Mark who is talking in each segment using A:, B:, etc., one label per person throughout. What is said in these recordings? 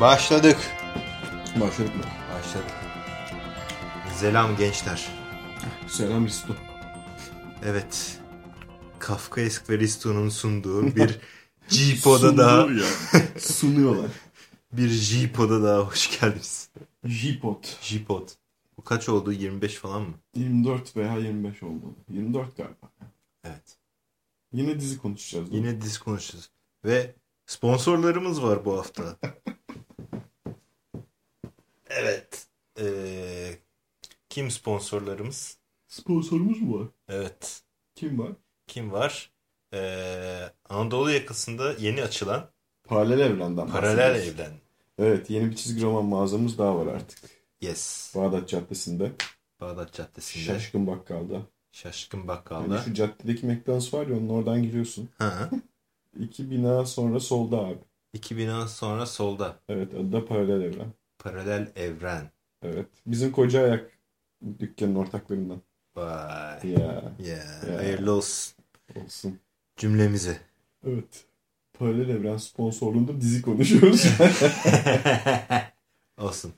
A: Başladık.
B: Başladık mı?
A: Başladık. Selam gençler.
B: Selam Risto.
A: Evet. Kafkaesk ve Risto'nun sunduğu bir G-Pod'a daha.
B: Sunuyorlar.
A: bir G-Pod'a daha hoş geldiniz.
B: J-Pod.
A: Bu kaç oldu? 25 falan mı?
B: 24 veya 25 olmalı. 24 galiba.
A: Evet.
B: Yine dizi konuşacağız.
A: Yine diz konuşacağız. Ve sponsorlarımız var bu hafta. evet. Ee, kim sponsorlarımız?
B: Sponsorumuz mu var?
A: Evet.
B: Kim var?
A: Kim var? Ee, Anadolu yakasında yeni açılan
B: Paralel Evren'den
A: Paralel. Evren.
B: Evet yeni bir çizgi roman mağazamız daha var artık.
A: Yes.
B: Bağdat Caddesi'nde.
A: Bağdat Caddesi'nde.
B: Şaşkın Bakkal'da.
A: Şaşkın Bakkal'da.
B: şu caddedeki McDonald's var ya onun oradan giriyorsun.
A: Ha.
B: İki bina sonra solda abi.
A: İki bina sonra solda.
B: Evet adı da Paralel Evren.
A: Paralel Evren.
B: Evet. Bizim koca ayak dükkanın ortaklarından.
A: Vay.
B: Ya
A: Yeah.
B: Ya.
A: Hayırlı olsun
B: olsun.
A: cümlemize.
B: Evet. Paralel Evren sponsorluğunda dizi konuşuyoruz.
A: olsun.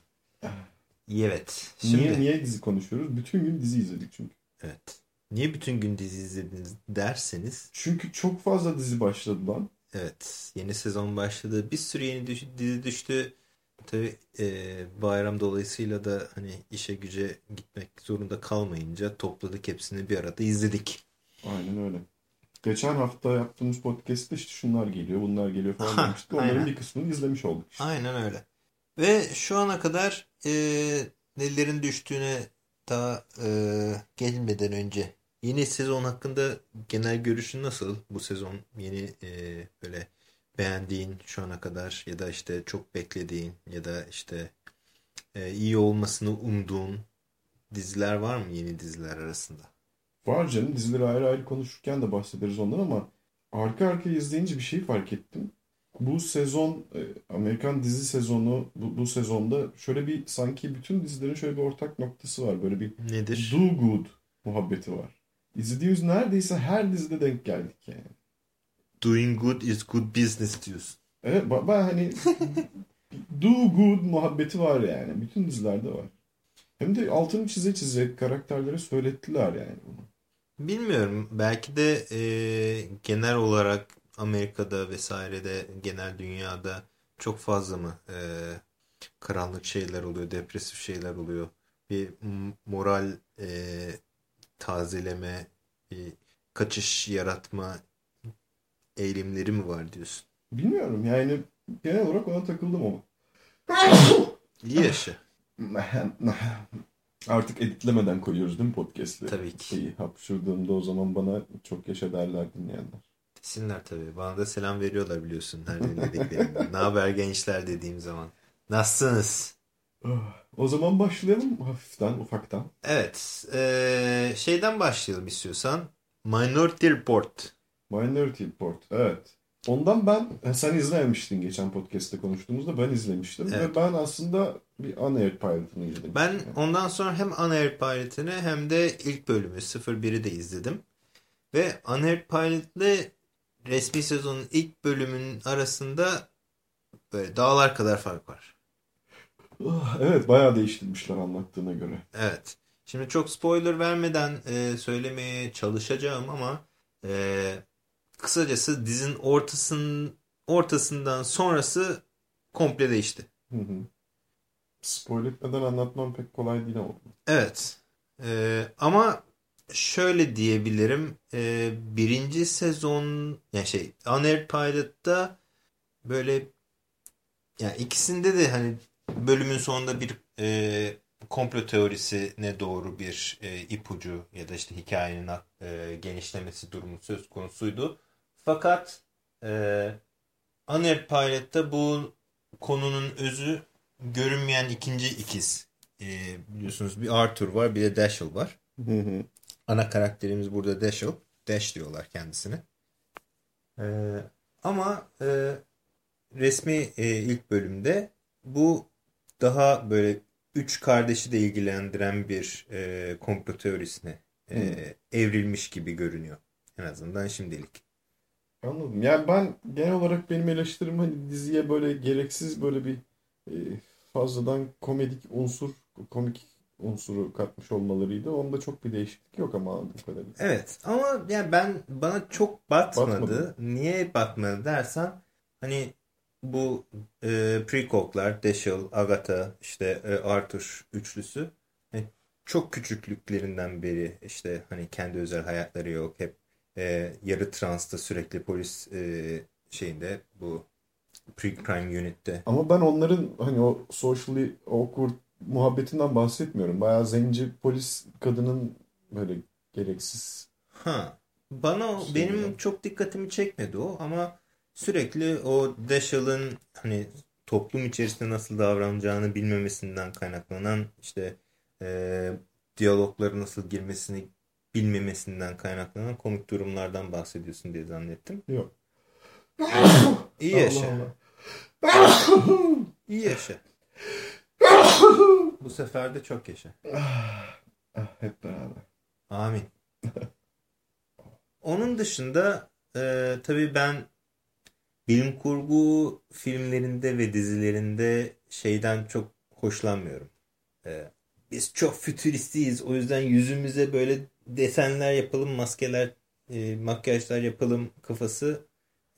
A: Evet. Şimdi
B: Niye, niye dizi konuşuyoruz? Bütün gün dizi izledik çünkü.
A: evet. Niye bütün gün dizi izlediniz derseniz
B: Çünkü çok fazla dizi başladı lan.
A: evet yeni sezon başladı. Bir sürü yeni düş- dizi düştü. Tabii e, bayram dolayısıyla da hani işe güce gitmek zorunda kalmayınca topladık hepsini bir arada izledik.
B: Aynen öyle. Geçen hafta yaptığımız podcast'te işte şunlar geliyor, bunlar geliyor falan
A: Ha,
B: demiştik. Onların
A: aynen.
B: bir kısmını izlemiş olduk işte.
A: Aynen öyle. Ve şu ana kadar e, nelerin düştüğüne daha e, gelmeden önce yeni sezon hakkında genel görüşün nasıl? Bu sezon yeni e, böyle beğendiğin şu ana kadar ya da işte çok beklediğin ya da işte e, iyi olmasını umduğun diziler var mı yeni diziler arasında?
B: Var canım dizileri ayrı ayrı konuşurken de bahsederiz ondan ama arka arkaya izleyince bir şey fark ettim. Bu sezon e, Amerikan dizi sezonu bu, bu sezonda şöyle bir sanki bütün dizilerin şöyle bir ortak noktası var. Böyle bir
A: Nedir?
B: do good muhabbeti var. İzlediğimiz neredeyse her dizide denk geldik yani.
A: Doing good is good business diyorsun.
B: Evet ba- ba- hani do good muhabbeti var yani. Bütün dizilerde var. Hem de altını çize çize karakterlere söylettiler yani bunu.
A: Bilmiyorum. Belki de e, genel olarak Amerika'da vesairede genel dünyada çok fazla mı e, karanlık şeyler oluyor, depresif şeyler oluyor. Bir moral e, tazeleme, bir kaçış yaratma eğilimleri mi var diyorsun?
B: Bilmiyorum yani genel olarak ona takıldım ama.
A: İyi yaşa.
B: Artık editlemeden koyuyoruz değil mi podcast'leri?
A: Tabii ki.
B: İyi hapşırdığımda o zaman bana çok yaşa derler dinleyenler.
A: Desinler tabii. Bana da selam veriyorlar biliyorsun her dinlediklerinde. ne haber gençler dediğim zaman. Nasılsınız?
B: O zaman başlayalım hafiften, ufaktan.
A: Evet. eee, şeyden başlayalım istiyorsan. Minority Report.
B: Minority Report, evet. Ondan ben, sen izlememiştin geçen podcast'te konuştuğumuzda ben izlemiştim.
A: Evet.
B: Ve ben aslında bir Unaired Pilot'ını izledim.
A: Ben ondan sonra hem Unaired Pilot'ını hem de ilk bölümü 01'i de izledim. Ve Unaired Pilot ile resmi sezonun ilk bölümünün arasında böyle dağlar kadar fark var.
B: Ah, Evet, bayağı değiştirmişler anlattığına göre.
A: Evet. Şimdi çok spoiler vermeden e, söylemeye çalışacağım ama e, kısacası dizinin ortasının ortasından sonrası komple değişti.
B: Hı hı. Spoil etmeden anlatmam pek kolay değil ama.
A: Evet. E, ama şöyle diyebilirim. E, birinci sezon yani şey Unaired Pilot'ta böyle yani ikisinde de hani bölümün sonunda bir e, komplo teorisine doğru bir e, ipucu ya da işte hikayenin e, genişlemesi durumu söz konusuydu. Fakat e, Unaired Pilot'ta bu konunun özü görünmeyen ikinci ikiz. E, biliyorsunuz bir Arthur var bir de Dashiell var.
B: Hı hı.
A: Ana karakterimiz burada Dashiell. Dash diyorlar kendisine. E, ama e, resmi e, ilk bölümde bu daha böyle üç kardeşi de ilgilendiren bir e, komplo teorisine e, evrilmiş gibi görünüyor. En azından şimdilik.
B: Anladım. Yani ben genel olarak benim eleştirim hani diziye böyle gereksiz böyle bir e, fazladan komedik unsur, komik unsuru katmış olmalarıydı. Onda çok bir değişiklik yok ama anladığım kadarıyla.
A: Evet ama yani ben bana çok batmadı.
B: Batmadı.
A: Niye batmadı dersen hani bu e, prequel'lar Dashiell, Agatha, işte e, Arthur üçlüsü hani çok küçüklüklerinden beri işte hani kendi özel hayatları yok. Hep e, yarı transta sürekli polis e, şeyinde bu pre-crime unit'te.
B: Ama ben onların hani o socially awkward muhabbetinden bahsetmiyorum. Bayağı zenci polis kadının böyle gereksiz
A: Ha. Bana o- benim çok dikkatimi çekmedi o ama sürekli o Dashiell'ın hani toplum içerisinde nasıl davranacağını bilmemesinden kaynaklanan işte e, diyaloglara nasıl girmesini bilmemesinden kaynaklanan komik durumlardan bahsediyorsun diye zannettim.
B: yok.
A: İyi yaşa.
B: Allah
A: İyi yaşa. Bu sefer de çok yaşa.
B: Ah, hep beraber.
A: Amin. Onun dışında e, tabii ben bilim kurgu filmlerinde ve dizilerinde şeyden çok hoşlanmıyorum. E, biz çok fütüristiyiz. O yüzden yüzümüze böyle desenler yapalım, maskeler, e, makyajlar yapalım kafası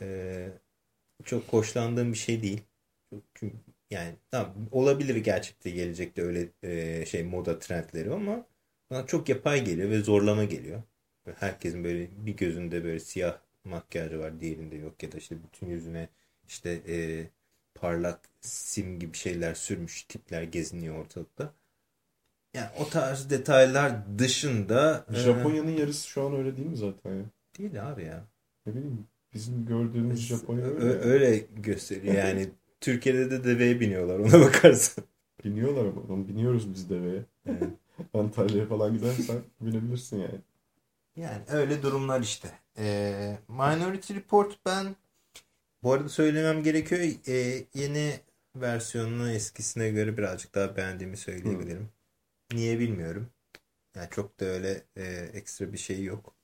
A: e, çok hoşlandığım bir şey değil. Yani tamam, olabilir gerçekte gelecekte öyle e, şey moda trendleri ama bana çok yapay geliyor ve zorlama geliyor. Herkesin böyle bir gözünde böyle siyah makyajı var, diğerinde yok ya da işte bütün yüzüne işte e, parlak sim gibi şeyler sürmüş tipler geziniyor ortalıkta. Yani o tarz detaylar dışında e,
B: Japonya'nın yarısı şu an öyle değil mi zaten ya?
A: değil abi ya.
B: Ne bileyim bizim gördüğümüz Japonya öyle. Ya.
A: öyle gösteriyor yani. Türkiye'de de deveye biniyorlar ona bakarsan.
B: Biniyorlar ama biniyoruz biz deveye.
A: Evet.
B: Antalya'ya falan gidersen binebilirsin yani.
A: Yani öyle durumlar işte. Ee, Minority Report ben bu arada söylemem gerekiyor. Ee, yeni versiyonunu eskisine göre birazcık daha beğendiğimi söyleyebilirim. Niye bilmiyorum. Yani çok da öyle e, ekstra bir şey yok.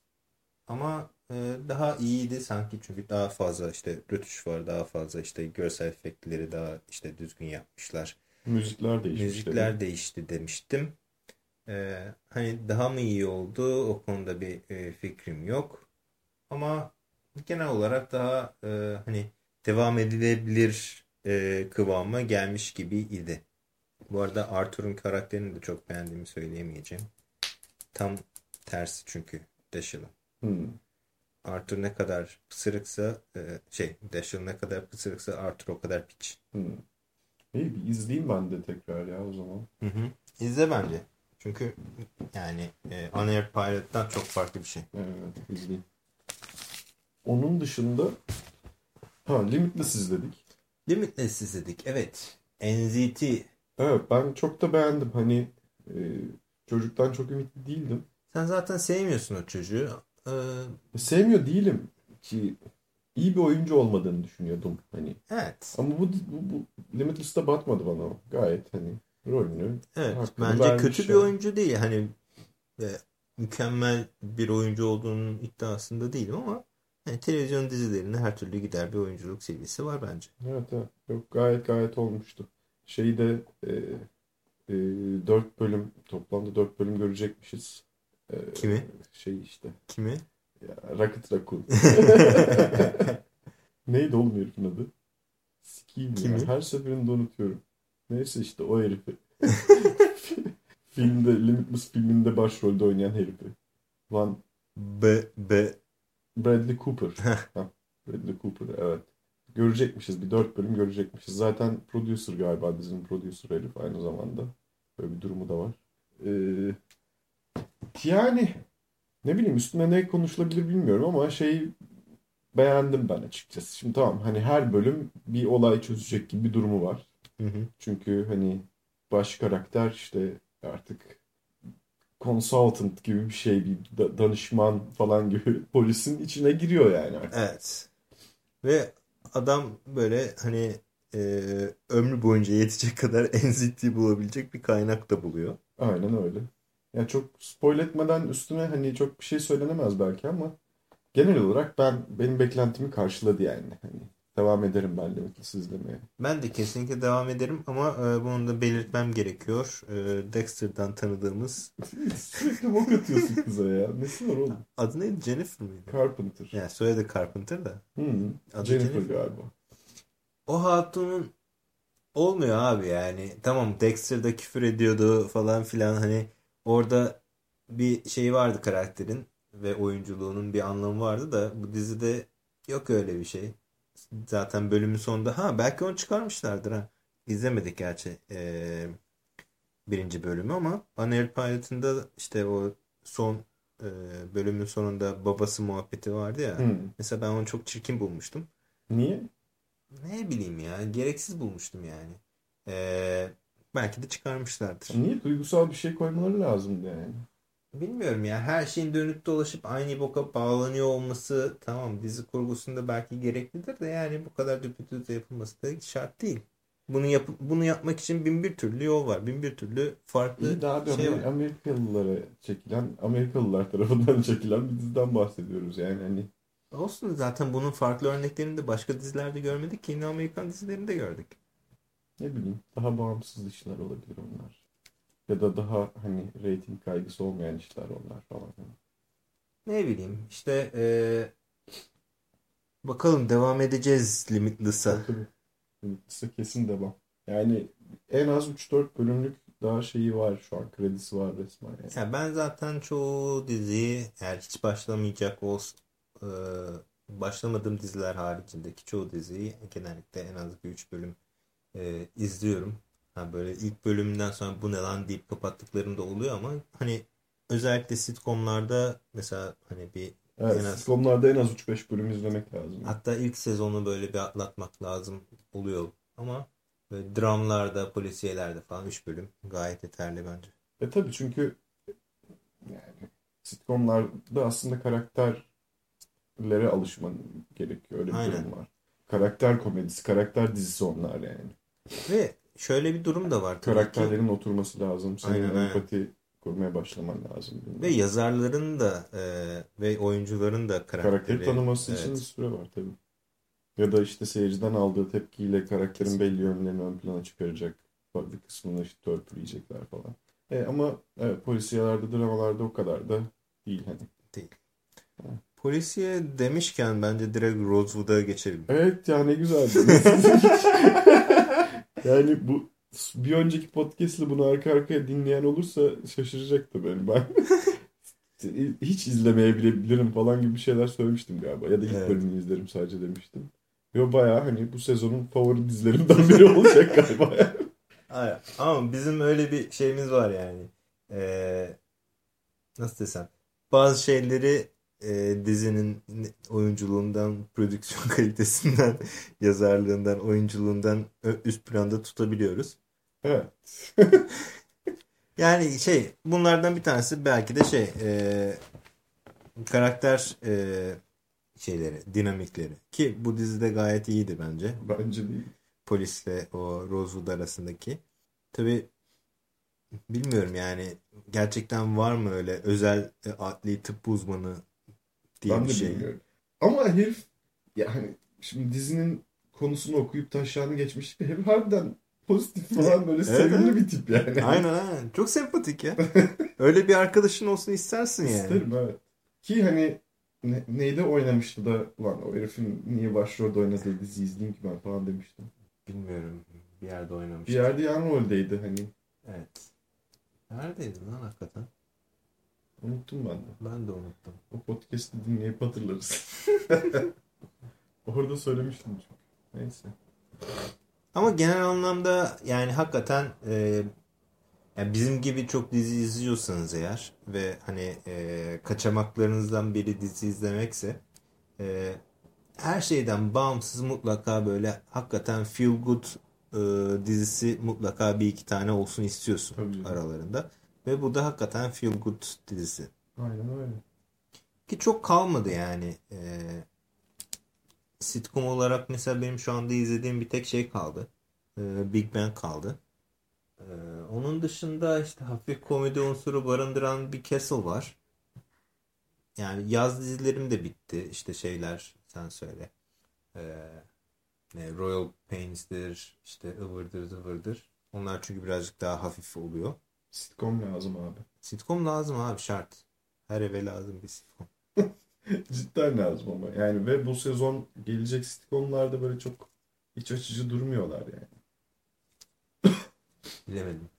A: Ama e, daha iyiydi sanki çünkü daha fazla işte rötuş var, daha fazla işte görsel efektleri daha işte düzgün yapmışlar.
B: Müzikler değişmiş.
A: Müzikler
B: tabii.
A: değişti demiştim. Ee, hani daha mı iyi oldu o konuda bir e, fikrim yok. Ama genel olarak daha e, hani devam edilebilir e, kıvama gelmiş gibiydi. Bu arada Arthur'un karakterini de çok beğendiğimi söyleyemeyeceğim. Tam tersi çünkü Dashiell'ın.
B: Hmm.
A: Arthur ne kadar pısırıksa e, şey Dashiell ne kadar pısırıksa Arthur o kadar piç.
B: Hmm. İyi bir izleyeyim ben de tekrar ya o zaman.
A: Hı hı. İzle bence. Çünkü yani e, Unair Pilot'tan çok farklı bir şey.
B: Evet izleyeyim. Onun dışında ha Limitless izledik.
A: Limitless izledik. Evet. NZT.
B: Evet ben çok da beğendim. Hani e, çocuktan çok ümitli değildim.
A: Sen zaten sevmiyorsun o çocuğu. Ee,
B: Sevmiyor değilim ki iyi bir oyuncu olmadığını düşünüyordum hani.
A: evet.
B: Ama bu, bu, bu Limitless'ta batmadı bana o. Gayet hani rolünü
A: Evet. Bence kötü bir
B: yani.
A: oyuncu değil. Hani e, mükemmel bir oyuncu olduğunun iddiasında değilim ama hani televizyon dizilerine her türlü gider bir oyunculuk seviyesi var bence.
B: Evet evet. Yok, gayet gayet olmuştu. Şeyi de e, e, 4 bölüm toplamda 4 bölüm görecekmişiz. E,
A: Kimi?
B: Şey işte.
A: Kimi?
B: Ya, Rocket Raccoon. Neydi oğlum herifin adı? Sikiyim ya.
A: Kimi?
B: Her seferinde unutuyorum. Neyse işte o herifi. Filmde, Limitless filminde başrolde oynayan herifi. Van
A: B, B.
B: Bradley Cooper. Ha, Bradley Cooper evet. Görecekmişiz. Bir dört bölüm görecekmişiz. Zaten producer galiba dizinin producer herif aynı zamanda. Böyle bir durumu da var. Ee, yani ne bileyim üstüne ne konuşulabilir bilmiyorum ama şey beğendim ben açıkçası. Şimdi tamam hani her bölüm bir olay çözecek gibi bir durumu var.
A: Hı hı.
B: Çünkü hani baş karakter işte artık consultant gibi bir şey, bir da- danışman falan gibi polisin içine giriyor yani artık.
A: Evet. Ve adam böyle hani e, ömrü boyunca yetecek kadar NZT bulabilecek bir kaynak da buluyor.
B: Aynen öyle. Yani çok spoil etmeden üstüne hani çok bir şey söylenemez belki ama genel olarak ben benim beklentimi karşıladı yani. Hani devam ederim ben Limitless izlemeye.
A: Ben de kesinlikle devam ederim ama e, bunu da belirtmem gerekiyor. E, Dexter'dan tanıdığımız
B: Sürekli bok atıyorsun kıza ya. Nesi var oğlum?
A: adı neydi? Jennifer mıydı?
B: Carpenter.
A: Yani soyadı Carpenter da.
B: Hı.
A: Adı
B: Jennifer
A: Jennifer.
B: galiba.
A: O hatunun olmuyor abi yani. Tamam Dexter'da küfür ediyordu falan filan hani orada bir şey vardı karakterin ve oyunculuğunun bir anlamı vardı da bu dizide yok öyle bir şey. Zaten bölümün sonunda ha belki onu çıkarmışlardır ha. İzlemedik gerçi ee, birinci bölümü ama Unaired Pilot'ında işte o son ee, bölümün sonunda babası muhabbeti vardı ya.
B: Hı.
A: Mesela ben onu çok çirkin bulmuştum.
B: Niye?
A: Ne bileyim ya. Gereksiz bulmuştum yani. Ee, belki de çıkarmışlardır.
B: Niye? Duygusal bir şey koymaları lazımdı yani.
A: Bilmiyorum ya. Her şeyin dönüp dolaşıp aynı boka bağlanıyor olması tamam dizi kurgusunda belki gereklidir de yani bu kadar düpedüz yapılması da şart değil. Bunu yap bunu yapmak için bin bir türlü yol var. Bin bir türlü farklı
B: İyi abi
A: şey var.
B: Amerikalılara çekilen, Amerikalılar tarafından çekilen bir diziden bahsediyoruz yani hani.
A: Olsun zaten bunun farklı örneklerini de başka dizilerde görmedik ki yine Amerikan dizilerinde gördük.
B: Ne bileyim daha bağımsız işler olabilir onlar. Ya da daha hani reyting kaygısı olmayan işler onlar falan.
A: Ne bileyim işte eee, bakalım devam edeceğiz Limitless'a.
B: Limitless'a kesin devam. Yani en az 3-4 bölümlük daha şeyi var şu an. Kredisi var resmen yani.
A: Ya ben zaten çoğu diziyi eğer hiç başlamayacak olsun başlamadığım diziler haricindeki çoğu diziyi genellikle en az bir 3 bölüm e, izliyorum. Ha böyle ilk bölümünden sonra bu ne lan deyip kapattıklarım da oluyor ama hani özellikle sitcomlarda mesela hani bir
B: Evet,
A: en az-
B: sitcomlarda en az 3-5 bölüm izlemek lazım.
A: Hatta ilk sezonu böyle bir atlatmak lazım oluyor. Ama böyle dramlarda, polisiyelerde falan 3 bölüm gayet yeterli bence.
B: E tabii çünkü yani sitcomlarda aslında karakterlere alışman gerekiyor. Öyle bir
A: Aynen.
B: durum var. Karakter komedisi, karakter dizisi onlar yani.
A: Ve şöyle bir durum da var tabii ki.
B: Karakterlerin oturması lazım. Senin
A: Aynen, aynen.
B: empati kurmaya başlaman lazım.
A: Ve yazarların da e, ve oyuncuların da
B: Karakteri
A: karakteri
B: tanıması
A: evet.
B: için süre var tabii. Ya da işte seyirciden aldığı tepkiyle karakterin belli yönlerini ön plana çıkaracak. Bir kısmını işte törpüleyecekler falan. E, ama evet, polisiyelerde, dramalarda o kadar da değil hani.
A: Polisiye demişken bence direkt Rosewood'a geçelim.
B: Evet ya ne güzel. yani bu bir önceki podcast'le bunu arka arkaya dinleyen olursa şaşıracak da beni. Ben hiç izlemeyebilirim falan gibi şeyler söylemiştim galiba. Ya da ilk
A: Evet.
B: bölümünü izlerim sadece demiştim. Yo bayağı hani bu sezonun favori dizilerimden biri olacak galiba.
A: Ama bizim öyle bir şeyimiz var yani. Ee, nasıl desem? Bazı şeyleri e, dizinin oyunculuğundan, prodüksiyon kalitesinden, yazarlığından, oyunculuğundan üst planda tutabiliyoruz.
B: evet.
A: Yani şey, bunlardan bir tanesi belki de şey, e, karakter e, şeyleri, dinamikleri. Ki bu dizide gayet iyiydi bence.
B: Bence değil.
A: polisle o Rosewood arasındaki. Tabii bilmiyorum yani gerçekten var mı öyle özel e, adli tıp uzmanı diye
B: Ben
A: bir şey.
B: bilmiyorum. Ama herif yani şimdi dizinin konusunu okuyup taşlarını geçmiş. Herif harbiden pozitif falan böyle
A: Evet,
B: sevimli
A: evet.
B: bir tip yani.
A: Aynen aynen. Çok sempatik ya. Öyle bir arkadaşın olsun istersin yani.
B: İsterim evet. Ki hani ne, neyde oynamıştı da ulan o herifin niye başrolde oynadığı dizi izleyeyim ki ben falan demiştim.
A: Bilmiyorum. Bir yerde oynamış.
B: Bir yerde yan roldeydi hani.
A: Evet. Neredeydi lan hakikaten?
B: Unuttum ben de.
A: Ben de unuttum.
B: O podcast'i dinleyip hatırlarız. Orada söylemiştim çünkü. Neyse.
A: Ama genel anlamda yani hakikaten e, yani bizim gibi çok dizi izliyorsanız eğer ve hani e, kaçamaklarınızdan biri dizi izlemekse e, her şeyden bağımsız mutlaka böyle hakikaten feel good e, dizisi mutlaka bir iki tane olsun istiyorsun
B: Tabii
A: aralarında. Ve bu da hakikaten feel good dizisi.
B: Aynen öyle.
A: Ki çok kalmadı yani. Ee, sitcom olarak mesela benim şu anda izlediğim bir tek şey kaldı. Ee, Big Bang kaldı. Ee, onun dışında işte hafif komedi unsuru barındıran bir Castle var. Yani yaz dizilerim de bitti. İşte şeyler sen söyle. Ee, Ne, Royal Pains'dir, işte ıvırdır zıvırdır. Onlar çünkü birazcık daha hafif oluyor.
B: Sitcom lazım abi.
A: Sitcom lazım abi şart. Her eve lazım bir sitcom.
B: Cidden lazım ama. Yani ve bu sezon gelecek sitcomlarda böyle çok iç açıcı durmuyorlar yani.
A: Bilemedim.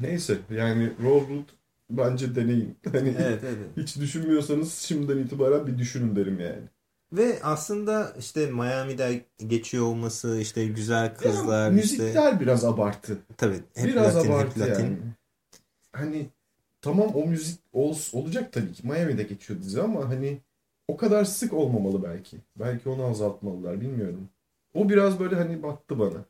B: Neyse yani Rosewood bence deneyin. Hani
A: Evet evet.
B: hiç düşünmüyorsanız şimdiden itibaren bir düşünün derim yani.
A: Ve aslında işte Miami'de geçiyor olması, işte güzel kızlar,
B: Ya,
A: işte
B: müzikler biraz abartı.
A: tabii hep
B: biraz
A: Latin, hep
B: abartı
A: Latin.
B: yani. Hani tamam o müzik ol, olacak tabii ki. Miami'de geçiyor dizi ama hani o kadar sık olmamalı belki. Belki onu azaltmalılar bilmiyorum. O biraz böyle hani battı bana.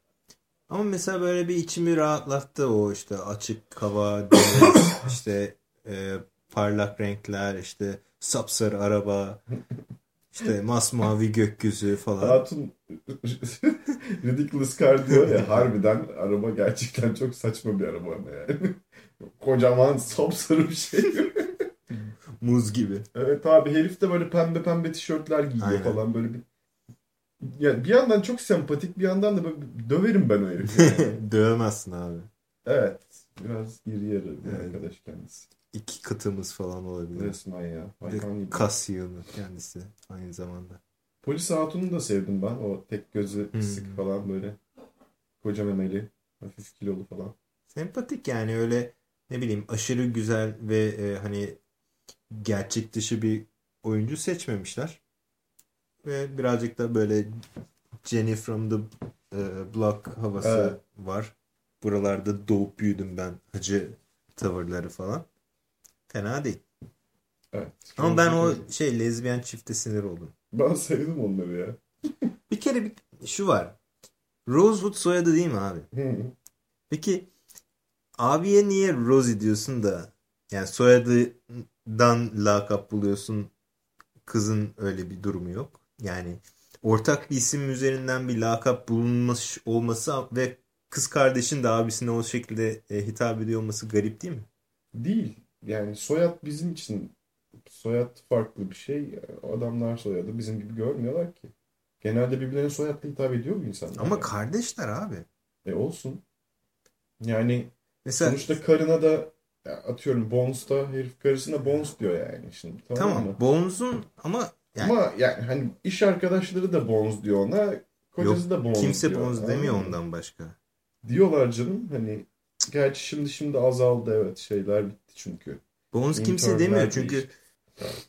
A: Ama mesela böyle bir içimi rahatlattı o işte açık hava, deniz, işte e, parlak renkler, işte sapsarı araba, işte masmavi gökyüzü falan.
B: Hatun Ridiculous Car diyor ya harbiden araba gerçekten çok saçma bir araba ama yani. Kocaman sapsarı bir şey.
A: Muz gibi.
B: Evet abi herif de böyle pembe pembe tişörtler giyiyor
A: Aynen.
B: falan böyle bir yani bir yandan çok sempatik bir yandan da böyle döverim ben o herifi. yani.
A: Dövemezsin abi.
B: evet. Biraz iri yarı bir
A: Evet.
B: arkadaş kendisi.
A: İki katımız falan olabilir.
B: Resmen ya.
A: Bir
B: Hayvan gibi.
A: Kas yığını kendisi aynı zamanda.
B: Polis Hatun'u da sevdim ben. O tek gözü
A: Hmm.
B: sık falan böyle. Koca memeli. Hafif kilolu falan.
A: Sempatik yani öyle ne bileyim aşırı güzel ve e, hani gerçek dışı bir oyuncu seçmemişler. Ve birazcık da böyle Jenny from the e, Block havası
B: Evet.
A: var. Buralarda doğup büyüdüm ben. Acı tavırları falan. Fena değil.
B: Evet.
A: Ama ben o şey lezbiyen çifte sinir oldum.
B: Ben sevdim onları ya.
A: Bir kere bir, şu var. Rosewood soyadı değil mi abi?
B: Hı.
A: Peki abiye niye Rosie diyorsun da yani soyadından lakap buluyorsun kızın öyle bir durumu yok. Yani ortak bir isim üzerinden bir lakap bulunmuş olması ve kız kardeşin de abisine o şekilde e, hitap ediyor olması garip değil mi?
B: Değil. Yani soyad bizim için soyad farklı bir şey. Adamlar soyadı bizim gibi görmüyorlar ki. Genelde birbirlerine soyadla hitap ediyor bu insanlar.
A: Ama
B: yani.
A: kardeşler abi.
B: E olsun. Yani
A: Mesela
B: sonuçta karına da atıyorum Bones'ta herif karısına Bones diyor yani şimdi. Tamam,
A: tamam
B: mı?
A: Bones'un ama yani
B: Ama yani hani iş arkadaşları da Bones diyor ona. Kocası da Bones
A: kimse
B: diyor.
A: Bones demiyor ondan başka.
B: Diyorlar canım hani gerçi şimdi şimdi azaldı evet şeyler bitti çünkü.
A: Bones kimse
B: İnternler
A: demiyor çünkü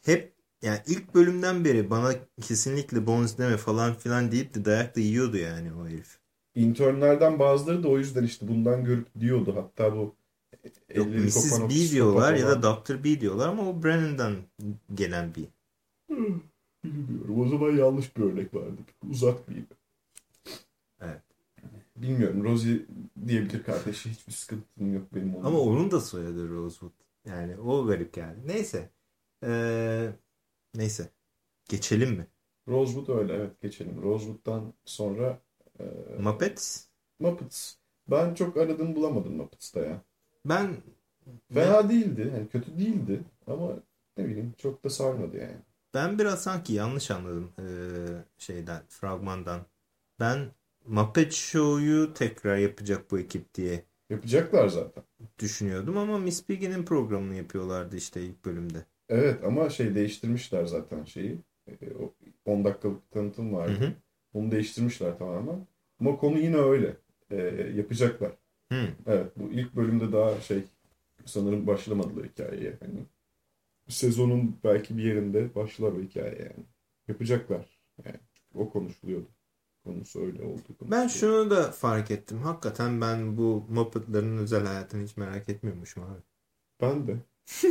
A: hep yani ilk bölümden beri bana kesinlikle Bones deme falan filan deyip de dayak da yiyordu yani o herif.
B: İnternlerden bazıları da o yüzden işte bundan görüp diyordu. Hatta bu
A: Yok Mrs. B diyorlar ya da Dr. B diyorlar ama o Brennan'dan gelen bir.
B: Bilmiyorum. O zaman yanlış bir örnek vardı. Uzak bir.
A: Evet.
B: Bilmiyorum. Rosie diyebilir kardeşi. Hiçbir sıkıntım yok benim onunla.
A: Ama onun da soyadı Rosewood. Yani o garip geldi. Neyse. Ee, neyse. Geçelim mi?
B: Rosewood öyle. Evet geçelim. Rosewood'dan sonra e,
A: Muppets.
B: Muppets. Ben çok aradığımı bulamadım Muppets'ta ya.
A: Ben
B: Fena değildi. Yani kötü değildi. Ama ne bileyim çok da sarmadı yani.
A: ben biraz sanki yanlış anladım ee, şeyden, fragmandan. Ben Muppet Show'yu tekrar yapacak bu ekip diye
B: Yapacaklar zaten.
A: düşünüyordum ama Miss Piggy'nin programını yapıyorlardı işte ilk bölümde.
B: Evet ama şey değiştirmişler zaten şeyi. E, o 10 dakikalık tanıtım
A: Hı
B: vardı.
A: hı.
B: Onu değiştirmişler tamamen. Ama konu yine öyle. E, yapacaklar.
A: Hı.
B: Evet bu ilk bölümde daha şey sanırım başlamadılar hikayeye. Hani sezonun belki bir yerinde başlar o hikaye yani. Yapacaklar. Yani o konuşuluyordu. Konusu öyle oldu.
A: Ben şunu da fark ettim. Hakikaten ben bu Muppet'ların özel hayatını hiç merak etmiyormuşum abi.
B: Ben de.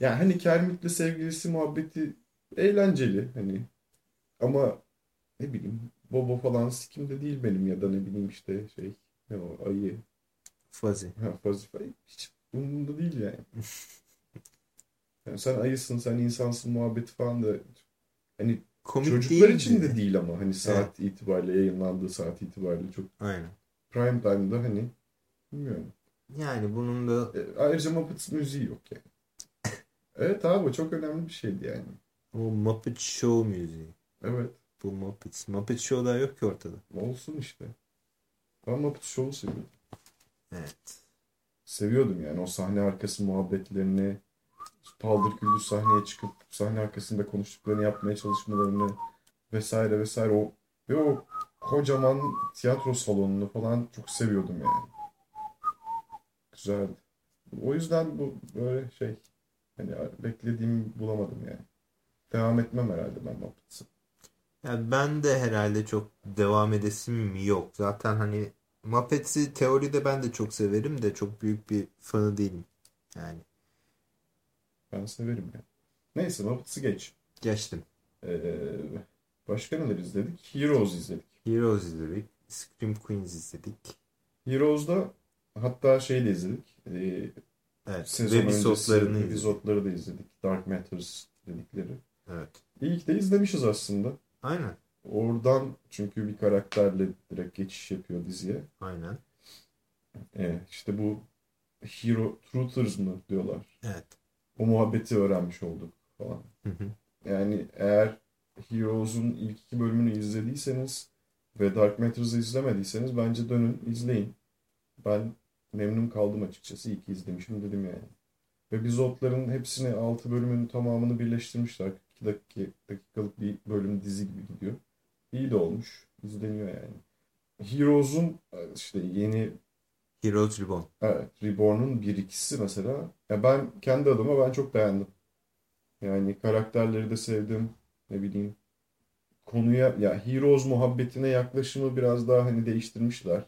B: yani hani Kermit'le sevgilisi muhabbeti eğlenceli hani. Ama ne bileyim Bobo falan sikimde değil benim ya da ne bileyim işte şey ne o ayı
A: Fuzzy.
B: ha, Fazif ayı hiç umurumda değil yani. Yani sen ayısın sen insansın muhabbeti falan da hani
A: Komik
B: çocuklar için de değil ama hani saat itibariyle yayınlandığı saat itibariyle çok
A: Aynen.
B: prime time'da hani bilmiyorum.
A: Yani bunun da
B: E, ayrıca Muppets müziği yok yani. Evet abi o çok önemli bir şeydi yani.
A: o Muppet Show müziği.
B: Evet.
A: Bu Muppets. Muppet Show'lar yok ki ortada.
B: Olsun işte. Ben Muppet Show'u seviyorum.
A: Evet.
B: Seviyordum yani o sahne arkası muhabbetlerini, paldır küldür sahneye çıkıp sahne arkasında konuştuklarını yapmaya çalışmalarını vesaire vesaire o ve o kocaman tiyatro salonunu falan çok seviyordum yani. Güzeldi. O yüzden bu böyle şey hani beklediğimi bulamadım yani. Devam etmem herhalde ben Muppets'a.
A: Yani ben de herhalde çok devam edesim yok. Zaten hani Muppets'i teoride ben de çok severim de çok büyük bir fanı değilim. Yani
B: Ben severim ya. Neyse Muppets'ı geç.
A: geçtim.
B: Ee, başka neler izledik? Heroes izledik.
A: Heroes izledik. Scream Queens izledik.
B: Heroes'da hatta şey de izledik. Ee,
A: Evet.
B: sezon
A: Webisodlarını
B: öncesi
A: izledik.
B: epizodları da izledik. Dark Matters dedikleri.
A: Evet.
B: İlk de izlemişiz aslında.
A: Aynen.
B: Oradan çünkü bir karakterle direkt geçiş yapıyor diziye.
A: Aynen.
B: Ee, işte bu Hero Truthers mı diyorlar.
A: Evet.
B: O muhabbeti öğrenmiş olduk falan.
A: Hı hı.
B: Yani eğer Heroes'un ilk iki bölümünü izlediyseniz ve Dark Matters'ı izlemediyseniz bence dönün izleyin. Ben memnun kaldım açıkçası. İyi ki izlemişim dedim yani. Ve Bizotların hepsini 6 bölümün tamamını birleştirmişler. 2 dakika, dakikalık bir bölüm dizi gibi gidiyor. İyi de olmuş. İzleniyor yani. Heroes'un işte yeni
A: Heroes Reborn.
B: Evet, Reborn'un bir ikisi mesela. Ya ben kendi adıma ben çok beğendim. Yani karakterleri de sevdim. Ne bileyim. Konuya ya Heroes muhabbetine yaklaşımı biraz daha hani değiştirmişler.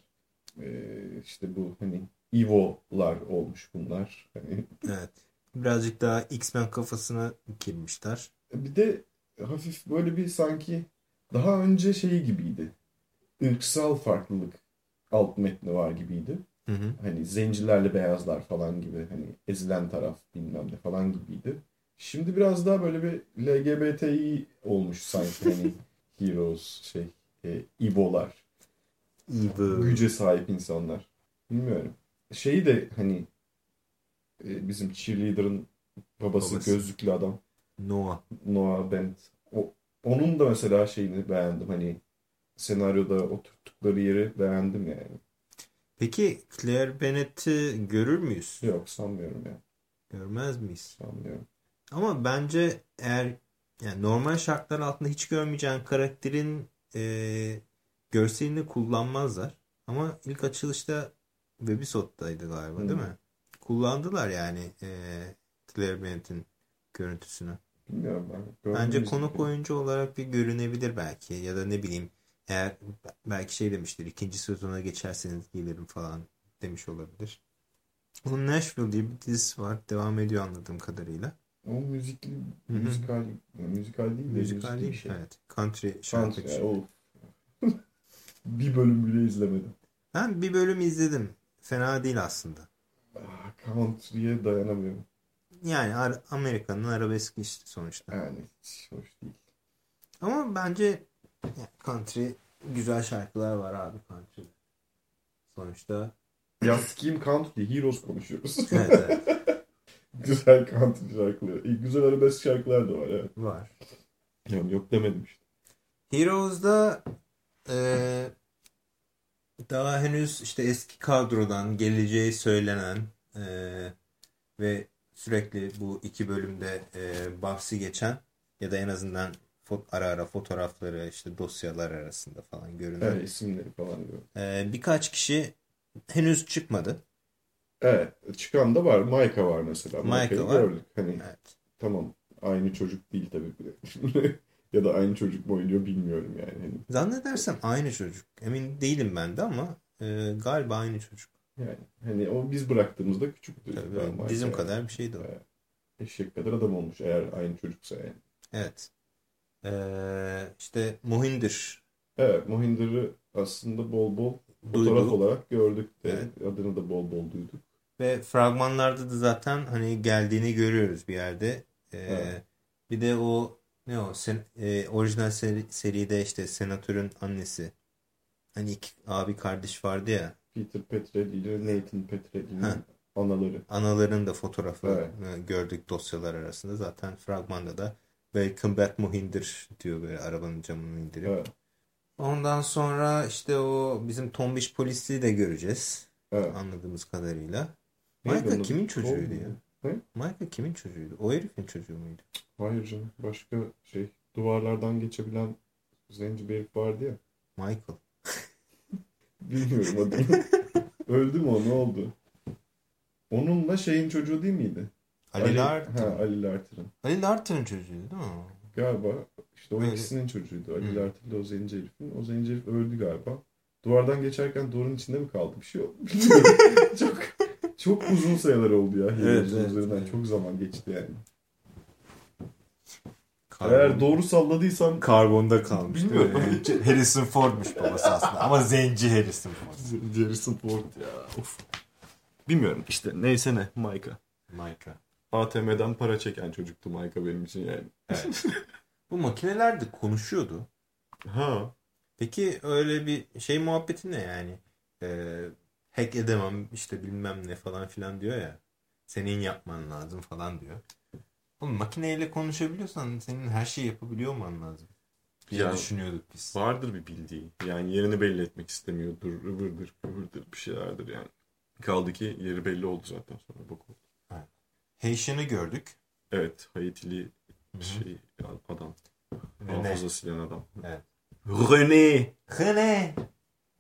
B: Ee, işte bu hani Evo'lar olmuş bunlar. Hani
A: Evet. Birazcık daha X-Men kafasına girmişler.
B: Bir de hafif böyle bir sanki daha önce şey gibiydi. Irksal farklılık alt metni var gibiydi.
A: Hı hı.
B: Hani zencilerle beyazlar falan gibi hani ezilen taraf bilmem ne falan gibiydi. Şimdi biraz daha böyle bir LGBTİ olmuş sanki hani heroes şey e, İbolar.
A: Evil.
B: Güce sahip insanlar. Bilmiyorum. Şeyi de hani e, bizim cheerleader'ın babası,
A: Babası.
B: gözlüklü adam
A: Noah.
B: Noah Bent. O, onun da mesela şeyini beğendim hani senaryoda oturttukları yeri beğendim yani.
A: Peki Claire Bennett'i görür müyüz?
B: Yok sanmıyorum ya.
A: Görmez miyiz?
B: Sanmıyorum.
A: Ama bence eğer yani normal şartlar altında hiç görmeyeceğin karakterin e, görselini kullanmazlar. Ama ilk açılışta Webisod'daydı galiba değil
B: Hı.
A: mi? Kullandılar yani e, Claire Bennett'in görüntüsünü.
B: Bilmiyorum ben.
A: Bence konuk
B: gibi.
A: oyuncu olarak bir görünebilir belki. Ya da ne bileyim eğer belki şey demiştir ikinci sezona geçerseniz gelirim falan demiş olabilir. Onun Nashville diye bir dizisi var. Devam ediyor anladığım kadarıyla.
B: O müzikli,
A: Hı hı.
B: müzikal, müzikal değil de
A: Müzikal değil.
B: şey.
A: Evet. Country
B: Country,
A: şarkıcı.
B: o. bir bölüm bile izlemedim.
A: Ben bir bölüm izledim. Fena değil aslında.
B: Ah, Country'ye dayanamıyorum.
A: Yani Ar- Amerika'nın arabeski işte sonuçta.
B: Yani hoş değil.
A: Ama bence yani country güzel şarkılar var abi country. Sonuçta
B: Ya Skim Country, Heroes konuşuyoruz.
A: evet, evet
B: güzel country şarkıları. İyi, güzel arabesk şarkılar da var evet.
A: var.
B: Yani yok demedim işte.
A: Heroes'da e, daha henüz işte eski kadrodan geleceği söylenen e, ve sürekli bu iki bölümde e, bahsi geçen ya da en azından ara ara fotoğrafları işte dosyalar arasında falan görünen
B: Evet isimleri falan diyor.
A: e, birkaç kişi henüz çıkmadı.
B: Evet çıkan da var. Maika var mesela.
A: Maika
B: Maika'yı gördük. Hani
A: Evet.
B: tamam aynı çocuk değil tabii. ya da aynı çocuk mu oynuyor bilmiyorum yani. Hani
A: Zannedersem aynı çocuk. Emin değilim ben de ama e, galiba aynı çocuk.
B: Yani hani o biz bıraktığımızda küçüktü.
A: Tabii,
B: Ben Mike
A: dizim
B: yani.
A: kadar bir şeydi o.
B: Evet. Eşek kadar adam olmuş eğer aynı çocuksa yani.
A: Evet. E, işte Mohinder
B: Evet Mohinder'ı aslında bol bol fotoğraf
A: duyduk.
B: olarak gördük de
A: Evet.
B: adını da bol bol duyduk.
A: Ve fragmanlarda da zaten hani geldiğini görüyoruz bir yerde. Ee,
B: Evet.
A: Bir de o ne o sen, e, orijinal seri- seride işte senatörün annesi. Hani iki abi kardeş vardı ya.
B: Peter Petrelli ile Nathan Petrelli'nin anaları.
A: Anaların da fotoğrafı
B: Evet.
A: e, gördük dosyalar arasında. Zaten fragmanda da Welcome back Mohinder diyor böyle arabanın camını indirip.
B: Evet.
A: Ondan sonra işte o bizim tombiş polisi de göreceğiz.
B: Evet.
A: Anladığımız kadarıyla.
B: Neydi
A: Michael
B: onun?
A: kimin çocuğuydu ya?
B: Ne?
A: Michael kimin çocuğuydu? O herifin çocuğu muydu?
B: Hayır canım. Başka şey duvarlardan geçebilen zenci bir herif vardı ya.
A: Michael.
B: Bilmiyorum adını. Öldü mü o? Ne oldu? Onunla şeyin çocuğu değil miydi?
A: Ali
B: Ha,
A: Larter.
B: Ali Larter'ın.
A: Ali Larter'ın çocuğuydu değil mi?
B: Galiba işte o
A: Öyle.
B: ikisinin çocuğuydu. Ali
A: Hı.
B: Larter'la o zenci herifin. O zenci herif öldü galiba. Duvardan geçerken duvarın içinde mi kaldı? Bir şey. Bilmiyorum. çok çok uzun sayılar oldu ya.
A: Evet, evet,
B: üzerinden.
A: evet.
B: Çok zaman geçti yani.
A: Karbon-
B: Eğer doğru salladıysam
A: Karbonda kalmış?
B: Bilmiyorum.
A: Yani Harrison Ford'muş babası aslında. Ama zenci Harrison Ford.
B: Harrison Ford ya. Of. Bilmiyorum işte neyse ne Micah.
A: Micah.
B: ATM'den para çeken çocuktu Micah benim için yani.
A: Evet. Bu makineler de konuşuyordu.
B: Ha.
A: Peki öyle bir şey muhabbeti ne yani? Ee, hack edemem işte bilmem ne falan filan diyor ya. Senin yapman lazım falan diyor. Oğlum makineyle konuşabiliyorsan senin her şeyi yapabiliyor olman lazım. diye
B: Ya-
A: düşünüyorduk biz.
B: Vardır bir bildiği. Yani yerini belli etmek istemiyordur. Ivırdır, kıvırdır bir şeylerdir yani. Kaldı ki yeri belli oldu zaten sonra bak oldu.
A: Haitian'ı gördük.
B: Evet Haitili
A: hı.
B: şey adam. Hafıza silen adam.
A: Evet.
B: René.
A: Rene.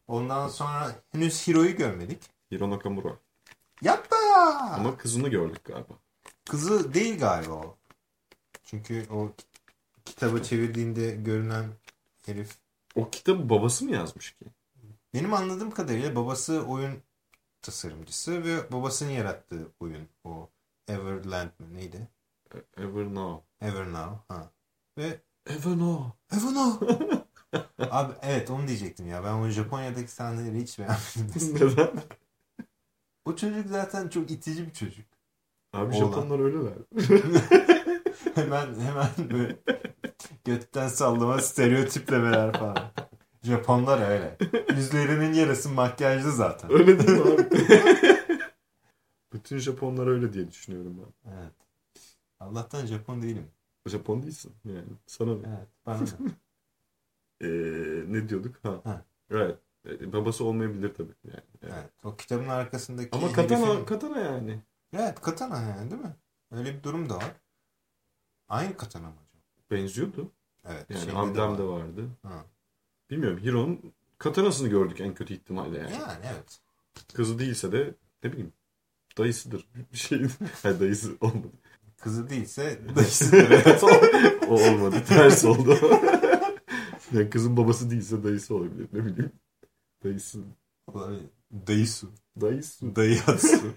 A: Ondan sonra henüz Hiro'yu görmedik.
B: Hiro Nakamura.
A: Yapma!
B: Ama kızını gördük galiba.
A: Kızı değil galiba o. Çünkü o ki- kitabı çevirdiğinde görünen herif.
B: O kitabı babası mı yazmış ki?
A: Benim anladığım kadarıyla babası oyun tasarımcısı ve babasının yarattığı oyun o. Everland mı neydi?
B: Ever Now.
A: Evernow. Ha. Ve
B: Ever Now.
A: Evernow. Abi evet onu diyecektim ya. Ben o Japonya'daki sahneleri hiç beğenmedim.
B: Neden?
A: o çocuk zaten çok itici bir çocuk.
B: Abi
A: Oğlan.
B: Japonlar öyleler.
A: hemen hemen böyle götten sallama stereotiplemeler falan. Japonlar öyle. Yüzlerinin yarısı makyajlı zaten.
B: Öyle değil mi abi? Bütün Japonlar öyle diye düşünüyorum ben.
A: Evet. Allah'tan Japon değilim.
B: Japon değilsin yani. Sana ne?
A: Evet. Bana da.
B: Ee, ne diyorduk? Ha.
A: Ha.
B: Evet. Ee, babası olmayabilir tabii. Yani. yani.
A: Evet. O kitabın arkasındaki
B: Ama katana,
A: herifin-
B: katana yani.
A: Evet katana yani değil mi? Öyle bir durum da var. Aynı katana mı acaba?
B: Benziyordu.
A: Evet.
B: Yani amblem de vardı.
A: Ha.
B: Bilmiyorum. Hiro'nun katanasını gördük en kötü ihtimalle yani.
A: Yani evet.
B: Kızı değilse de ne bileyim dayısıdır. Bir şey. Hayır dayısı olmadı.
A: Kızı değilse dayısıdır. evet.
B: o olmadı. Ters oldu. yani kızın babası değilse dayısı olabilir. Ne bileyim. Dayısı.
A: Olabilir. Dayısu.
B: Dayısı.
A: Dayatsu.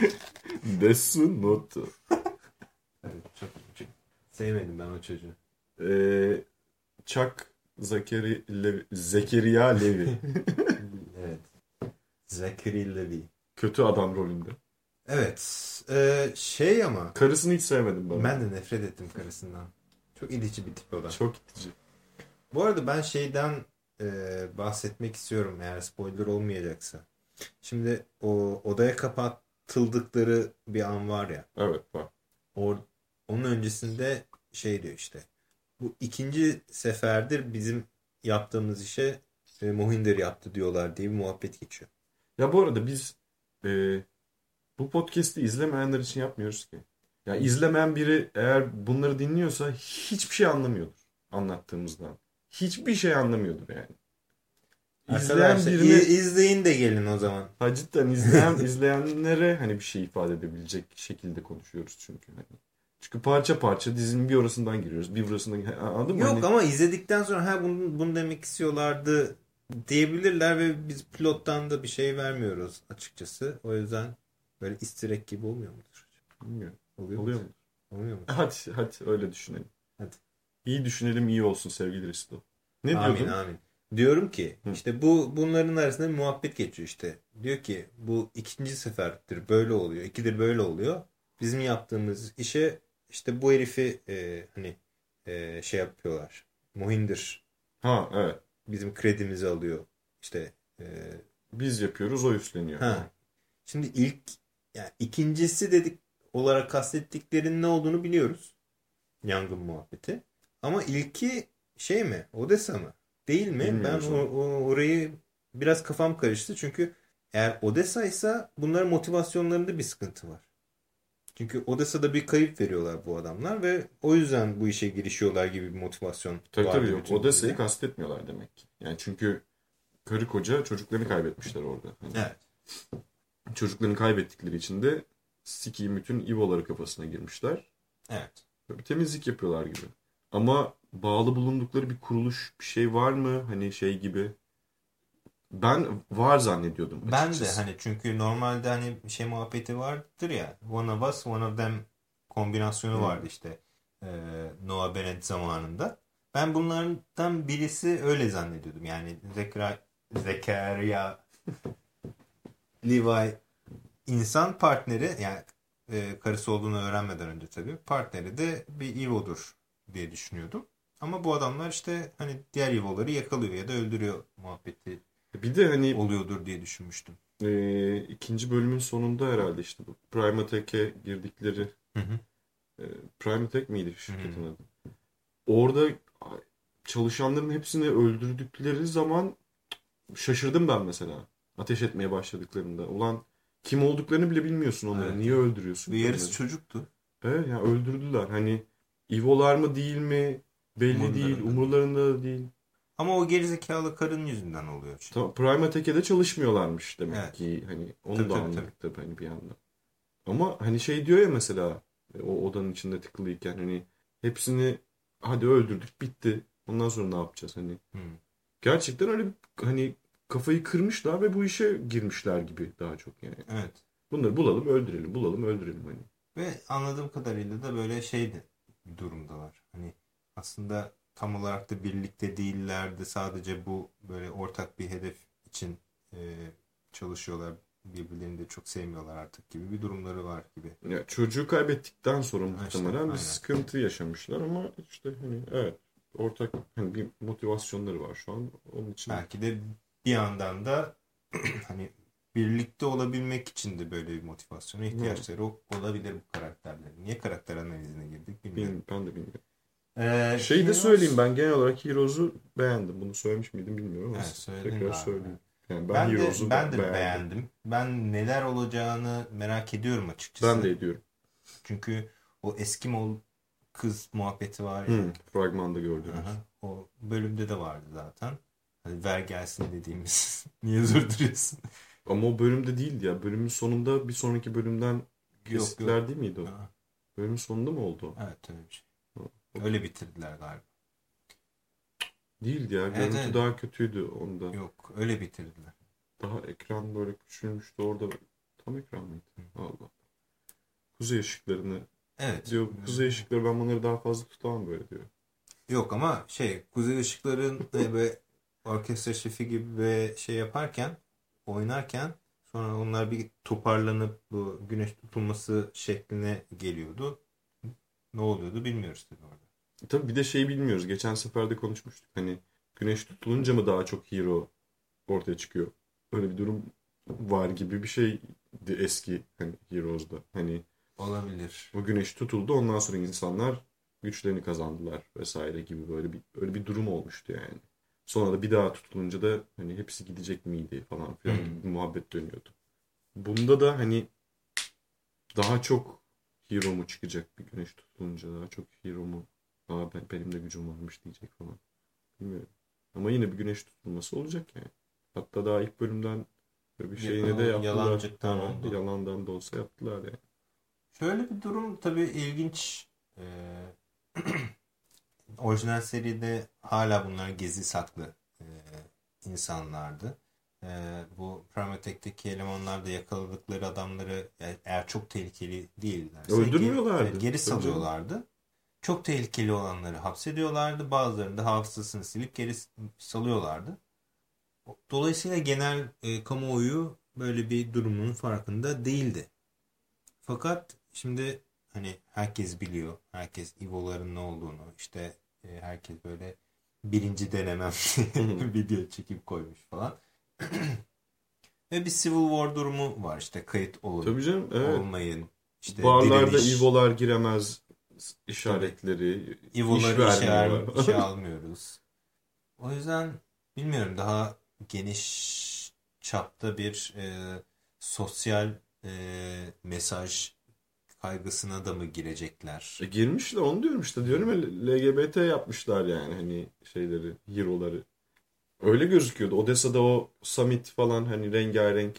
B: Desu notu.
A: evet, çok, çok sevmedim ben o çocuğu.
B: Ee, Chuck Zakeri Levi, Zekeriya Levi.
A: evet. Zachary Levi.
B: Kötü adam rolünde.
A: Evet. e, şey ama
B: Karısını hiç sevmedim ben.
A: ben de nefret ettim karısından. Çok itici bir tip o da.
B: Çok itici.
A: Bu arada ben şeyden e, bahsetmek istiyorum eğer spoiler olmayacaksa. Şimdi o odaya kapatıldıkları bir an var ya.
B: Evet var.
A: Or, onun öncesinde şey diyor işte. Bu ikinci seferdir bizim yaptığımız işe e, Mohinder yaptı diyorlar diye bir muhabbet geçiyor.
B: Ya bu arada biz e, bu podcast'i izlemeyenler için yapmıyoruz ki. Ya izlemeyen biri eğer bunları dinliyorsa hiçbir şey anlamıyordur anlattığımızdan. Hiçbir şey anlamıyordur yani. İzleyen
A: Arkadaşlar
B: birine
A: i- izleyin de gelin o zaman.
B: ha cidden izleyen izleyenlere hani bir şey ifade edebilecek şekilde konuşuyoruz çünkü. Hani. Çünkü parça parça dizinin bir orasından giriyoruz. Bir burasından anladın mı?
A: Yok
B: Hani-
A: ama izledikten sonra ha bunu, bunu demek istiyorlardı diyebilirler ve biz pilottan da bir şey vermiyoruz açıkçası. O yüzden böyle istirek gibi olmuyor mudur?
B: Bilmiyorum.
A: Oluyor,
B: Oluyor
A: mu? Olmuyor mu?
B: Hadi hadi öyle düşünelim.
A: Hadi.
B: İyi düşünelim iyi olsun sevgili Risto. Ne
A: amin
B: diyordun?
A: amin. Diyorum ki
B: Hı.
A: işte bu bunların arasında bir muhabbet geçiyor işte. Diyor ki bu ikinci seferdir böyle oluyor. ikidir böyle oluyor. Bizim yaptığımız işe işte bu herifi e, hani e, şey yapıyorlar. Mohinder
B: Ha evet.
A: bizim kredimizi alıyor. İşte e,
B: Biz yapıyoruz o üstleniyor.
A: Ha. Şimdi ilk yani ikincisi dedik olarak kastettiklerinin ne olduğunu biliyoruz. Yangın muhabbeti. Ama ilki şey mi? Odessa mı? Değil mi?
B: Bilmiyorum
A: ben o, o- orayı biraz kafam karıştı. Çünkü eğer Odessa ise bunların motivasyonlarında bir sıkıntı var. Çünkü Odessa'da bir kayıp veriyorlar bu adamlar ve o yüzden bu işe girişiyorlar gibi bir motivasyon
B: Tabii
A: vardı
B: tabii
A: bütün
B: Odessa'yı kastetmiyorlar demek ki. Yani çünkü karı koca çocuklarını kaybetmişler orada. Hani
A: Evet.
B: Çocuklarını kaybettikleri için de sikiyim bütün İvo'ları kafasına girmişler.
A: Evet.
B: Böyle temizlik yapıyorlar gibi. Ama bağlı bulundukları bir kuruluş bir şey var mı? Hani şey gibi. Ben var zannediyordum
A: Ben de
B: açıkçası.
A: hani çünkü normalde hani şey muhabbeti vardır ya one of us one of them kombinasyonu
B: Hı.
A: vardı işte e, Noah Bennett zamanında. Ben bunlardan birisi öyle zannediyordum. Yani Zekra, Zekaria Levi insan partneri yani e, karısı olduğunu öğrenmeden önce tabii partneri de bir Evo'dur diye düşünüyordum. Ama bu adamlar işte hani diğer Evo'ları yakalıyor ya da öldürüyor muhabbeti
B: Bir de hani
A: oluyordur diye düşünmüştüm.
B: e, ikinci bölümün sonunda herhalde işte bu Primatech'e girdikleri
A: Hı hı.
B: e, Primatech miydi şirketin
A: Hı.
B: adı? Orada çalışanların hepsini öldürdükleri zaman şaşırdım ben mesela. Ateş etmeye başladıklarında. Ulan kim olduklarını bile bilmiyorsun onları.
A: Evet.
B: Niye öldürüyorsun?
A: Bir yarısı çocuktu.
B: Evet yani öldürdüler. Hani İvolar mı değil mi belli
A: Umurlarında
B: değil. Umurlarında da değil.
A: Ama o gerizekalı karın yüzünden oluyor. Çünkü.
B: Tamam, Primatech'e de çalışmıyorlarmış demek
A: Evet.
B: ki. Hani onu
A: Tabii,
B: da
A: tabii,
B: anladık tabii hani bir yandan. Ama hani şey diyor ya mesela o odanın içinde tıkılıyken hani hepsini hadi öldürdük bitti. Ondan sonra ne yapacağız hani.
A: Hı.
B: Gerçekten öyle hani kafayı kırmışlar ve bu işe girmişler gibi daha çok yani.
A: Evet.
B: Bunları bulalım öldürelim bulalım öldürelim hani.
A: Ve anladığım kadarıyla da böyle şeydi bir durumdalar. Hani aslında tam olarak da birlikte değillerdi. Sadece bu böyle ortak bir hedef için e, çalışıyorlar. Birbirlerini de çok sevmiyorlar artık gibi bir durumları var gibi.
B: Ya çocuğu kaybettikten sonra muhtemelen
A: aynen.
B: bir sıkıntı yaşamışlar ama işte hani evet ortak hani bir motivasyonları var şu an onun için.
A: Belki de bir yandan da hani birlikte olabilmek için de böyle bir motivasyona ihtiyaçları olabilir bu karakterlerin. Niye karakter analizine girdik bilmiyorum.
B: Ben de bilmiyorum.
A: Ee,
B: Şey de söyleyeyim ben genel olarak Heroes'u beğendim. Bunu söylemiş miydim bilmiyorum ama
A: söyledin
B: tekrar
A: galiba.
B: söyleyeyim. Yani ben,
A: Ben,
B: Heroes'u
A: ben de
B: beğendim.
A: beğendim. Ben neler olacağını merak ediyorum açıkçası.
B: Ben de ediyorum.
A: Çünkü o Eskimol kız muhabbeti var ya.
B: Hı, fragmanda gördüğümüz.
A: Aha, o bölümde de vardı zaten. Hani ver gelsin dediğimiz. Niye durduruyorsun?
B: Ama o bölümde değildi ya. Bölümün sonunda bir sonraki bölümden kesitler değil miydi o?
A: Aa,
B: Bölümün sonunda mı oldu
A: evet öyle bir şey. Öyle bitirdiler galiba.
B: Değildi ya.
A: Evet,
B: Görüntü
A: evet.
B: daha kötüydü onda.
A: Yok öyle bitirdiler.
B: Daha ekran böyle küçülmüştü orada. Tam ekran mıydı? Allah. Kuzey ışıklarını
A: Evet.
B: diyor. Kuzey ışıkları ben bunları daha fazla tutamam böyle diyor.
A: Yok ama şey Kuzey Işıkları'nın e, böyle orkestra şefi gibi şey yaparken oynarken sonra onlar bir toparlanıp bu güneş tutulması şekline geliyordu. Ne oluyordu bilmiyoruz tabii orada.
B: Tabii bir de şey bilmiyoruz. Geçen sefer de konuşmuştuk. Hani güneş tutulunca mı daha çok hero ortaya çıkıyor? Öyle bir durum var gibi bir şeydi eski hani Heroes'da. Hani
A: Olabilir.
B: o güneş tutuldu ondan sonra insanlar güçlerini kazandılar vesaire gibi böyle bir öyle bir durum olmuştu yani. Sonra da bir daha tutulunca da hani hepsi gidecek miydi falan filan
A: Hmm.
B: bir muhabbet dönüyordu. Bunda da hani daha çok hero mu çıkacak bir güneş tutulunca daha çok hero mu Aa ben, benim de gücüm varmış diyecek falan. Bilmiyorum. Ama yine bir güneş tutulması olacak yani. Hatta daha ilk bölümden böyle bir şeyine de yaptılar.
A: yalancıktan
B: Ha,
A: oldu.
B: Yalandan da olsa yaptılar yani.
A: Şöyle bir durum tabii ilginç. Ee, orijinal seride hala bunlar gezi saklı e, insanlardı. Ee, bu Primatech'teki elemanlar da yakaladıkları adamları e- eğer çok tehlikeli değillerse
B: Öldürmüyorlardı.
A: geri, geri salıyorlardı. Çok tehlikeli olanları hapsediyorlardı. Bazılarını da hafızasını silip geri salıyorlardı. Dolayısıyla genel e, kamuoyu böyle bir durumun farkında değildi. Fakat şimdi hani herkes biliyor. Herkes İvo'ların ne olduğunu. işte e, herkes böyle birinci denemem video çekip koymuş falan. Ve bir Civil War durumu var. işte kayıt olun,
B: Tabii canım evet.
A: olmayın. işte
B: Barlarda
A: direniş.
B: İvo'lar giremez. işaretleri,
A: İvo'ları işe, işe almıyoruz. O yüzden bilmiyorum daha geniş çapta bir e, sosyal e, mesaj kaygısına da mı girecekler?
B: E girmiş de onu diyorum işte diyorum ya LGBT yapmışlar yani hani şeyleri, hero'ları. Öyle gözüküyordu. Odessa'da o summit falan hani rengarenk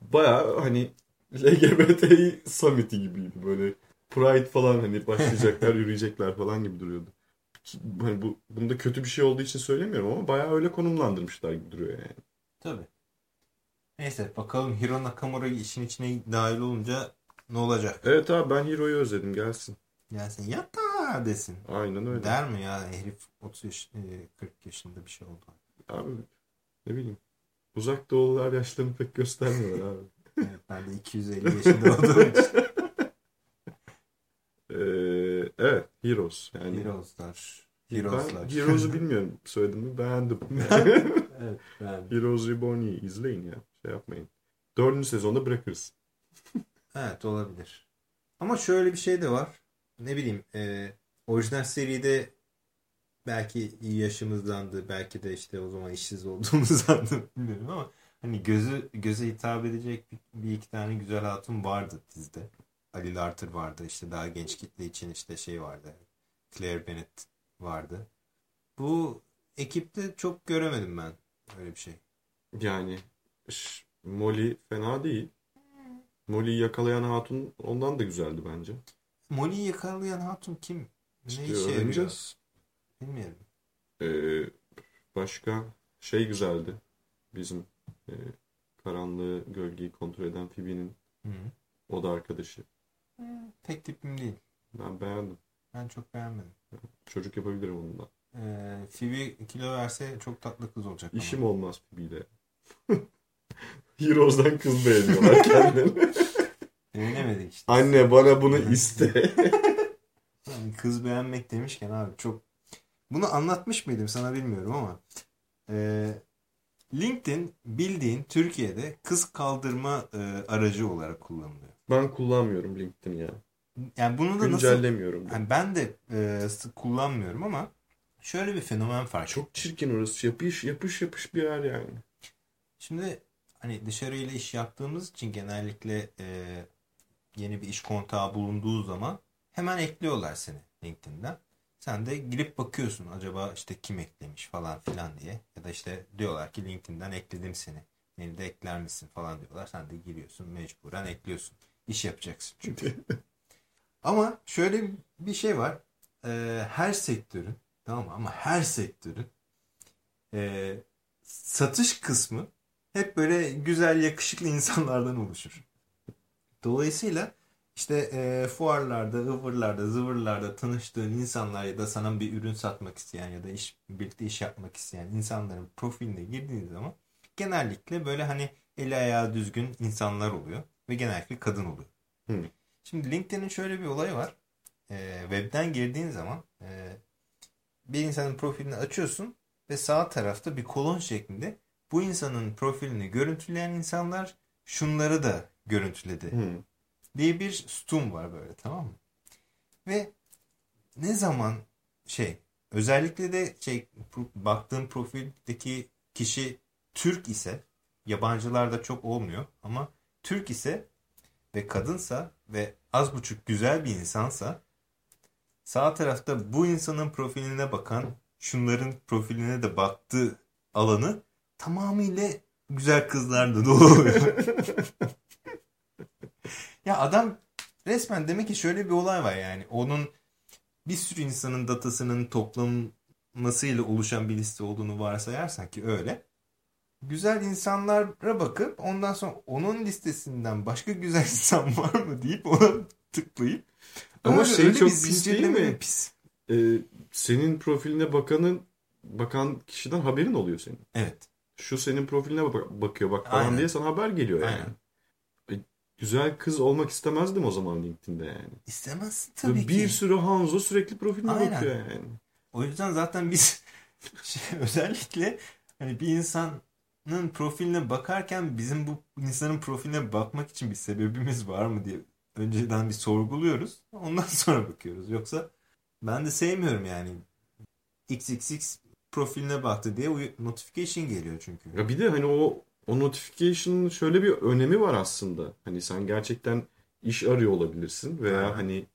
B: baya hani LGBT summiti gibiydi böyle Pride falan hani başlayacaklar yürüyecekler falan gibi duruyordu. Hani bu bunda kötü bir şey olduğu için söylemiyorum ama bayağı öyle konumlandırmışlar gibi duruyor yani.
A: Tabii. Neyse bakalım Hiro Nakamura işin içine dahil olunca ne olacak?
B: Evet abi ben Hiro'yu özledim gelsin.
A: Gelsin yatta desin.
B: Aynen öyle.
A: Der mi ya herif 30 yaş, 40 e, yaşında bir şey oldu.
B: Abi ne bileyim. Uzak doğulular yaşlarını pek göstermiyorlar abi.
A: evet ben de 250 yaşında olduğum için.
B: ee, evet Heroes. Yani
A: Heroes'lar. Heroes'lar.
B: Ben Heroes'u bilmiyorum söyledim mi beğendim.
A: evet beğendim.
B: Heroes Reborn'u izleyin ya. Şey yapmayın. Dördüncü sezonda bırakırız.
A: Evet olabilir. Ama şöyle bir şey de var. Ne bileyim e, orijinal seride belki iyi yaşımızdandı. Belki de işte o zaman işsiz olduğumuzdandı bilmiyorum ama hani gözü göze hitap edecek bir, bir iki tane güzel hatun vardı dizide. Ali Larter vardı işte daha genç kitle için işte şey vardı. Claire Bennett vardı. Bu ekipte çok göremedim ben öyle bir şey.
B: Yani Molly fena değil. Molly'yi yakalayan hatun ondan da güzeldi bence.
A: Molly'yi yakalayan hatun kim?
B: Ne işe öğreneceğiz.
A: Bilmiyorum.
B: Ee, başka şey güzeldi. Bizim e, karanlığı, gölgeyi kontrol eden Phoebe'nin o da arkadaşı.
A: Pek tipim değil.
B: Ben beğendim.
A: Ben çok beğenmedim.
B: Çocuk yapabilirim onunla.
A: Ee, Phoebe kilo verse çok tatlı kız olacak.
B: İşim ama. olmaz Phoebe'yle. Heroes'dan kız beğeniyorlar kendilerini.
A: Beğenemedik işte.
B: Anne bana bunu iste.
A: kız beğenmek demişken abi çok bunu anlatmış mıydım sana bilmiyorum ama e, LinkedIn bildiğin Türkiye'de kız kaldırma e, aracı olarak kullanılıyor.
B: Ben kullanmıyorum LinkedIn ya.
A: Yani bunu da
B: Güncellemiyorum.
A: nasıl... Yani ben de e, sık kullanmıyorum ama şöyle bir fenomen fark
B: Çok çirkin orası. Yapış yapış yapış bir yer yani.
A: Şimdi hani dışarıyla iş yaptığımız için genellikle e, yeni bir iş kontağı bulunduğu zaman hemen ekliyorlar seni LinkedIn'den. Sen de girip bakıyorsun acaba işte kim eklemiş falan filan diye. Ya da işte diyorlar ki LinkedIn'den ekledim seni. Beni de ekler misin falan diyorlar. Sen de giriyorsun mecburen ekliyorsun. İş yapacaksın çünkü. Ama şöyle bir şey var. Ee, her sektörün tamam? Ama her sektörün e, satış kısmı hep böyle güzel yakışıklı insanlardan oluşur. Dolayısıyla işte e, fuarlarda, ıvırlarda, zıvırlarda tanıştığın insanlar ya da sana bir ürün satmak isteyen ya da iş birlikte iş yapmak isteyen insanların profiline girdiğiniz zaman genellikle böyle hani eli ayağı düzgün insanlar oluyor ve genellikle kadın oluyor.
B: Hı.
A: Şimdi LinkedIn'in şöyle bir olayı var. E, webden girdiğin zaman e, bir insanın profilini açıyorsun ve sağ tarafta bir kolon şeklinde bu insanın profilini görüntüleyen insanlar şunları da görüntüledi.
B: Hı
A: diye bir sütun var böyle tamam mı? Ve ne zaman şey özellikle de şey baktığım profildeki kişi Türk ise yabancılarda çok olmuyor ama Türk ise ve kadınsa ve az buçuk güzel bir insansa sağ tarafta bu insanın profiline bakan şunların profiline de baktığı alanı tamamıyla güzel kızlarla dolu Ya adam resmen demek ki şöyle bir olay var yani. Onun bir sürü insanın datasının toplanmasıyla oluşan bir liste olduğunu varsayarsan ki öyle. Güzel insanlara bakıp ondan sonra onun listesinden başka güzel insan var mı deyip ona tıklayıp
B: ama öyle, şey öyle çok pis değil mi? Pis. Ee, senin profiline bakanın bakan kişiden haberin oluyor senin.
A: Evet.
B: Şu senin profiline bak bakıyor bak falan Aynen. diye sana haber geliyor yani. Aynen. Güzel kız olmak istemezdim o zaman LinkedIn'de yani.
A: İstemezsin tabii
B: bir ki. Bir sürü Hanzo sürekli profiline Aynen. bakıyor yani.
A: O yüzden zaten biz şey, özellikle hani bir insanın profiline bakarken bizim bu insanın profiline bakmak için bir sebebimiz var mı diye önceden bir sorguluyoruz. Ondan sonra bakıyoruz. Yoksa ben de sevmiyorum yani. XXX profiline baktı diye notification geliyor çünkü.
B: Ya bir de hani o o notification'ın şöyle bir önemi var aslında. Hani sen gerçekten iş arıyor olabilirsin veya Aynen. hani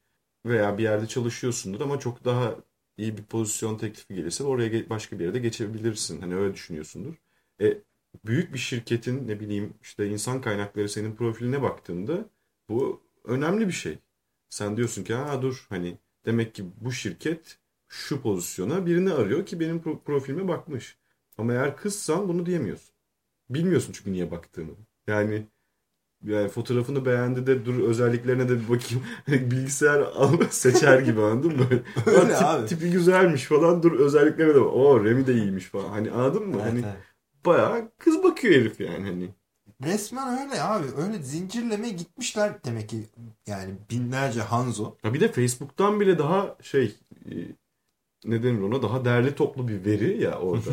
B: veya bir yerde çalışıyorsundur ama çok daha iyi bir pozisyon teklifi gelirse oraya başka bir yere de geçebilirsin. Hani öyle düşünüyorsundur. E, büyük bir şirketin ne bileyim işte insan kaynakları senin profiline baktığında bu önemli bir şey. Sen diyorsun ki ha dur hani demek ki bu şirket şu pozisyona birini arıyor ki benim profilime bakmış. Ama eğer kızsan bunu diyemiyorsun. Bilmiyorsun çünkü niye baktığını. Yani yani fotoğrafını beğendi de dur özelliklerine de bir bakayım. Bilgisayar al seçer gibi anladın mı? Öyle tip, abi. Tipi güzelmiş falan dur özelliklerine de o Remi de iyiymiş falan. Hani anladın mı? Evet, hani evet. bayağı kız bakıyor herif yani hani.
A: Resmen öyle abi. Öyle zincirleme gitmişler demek ki yani binlerce Hanzo.
B: Ya bir de Facebook'tan bile daha şey e, ne denir ona daha değerli toplu bir veri ya orada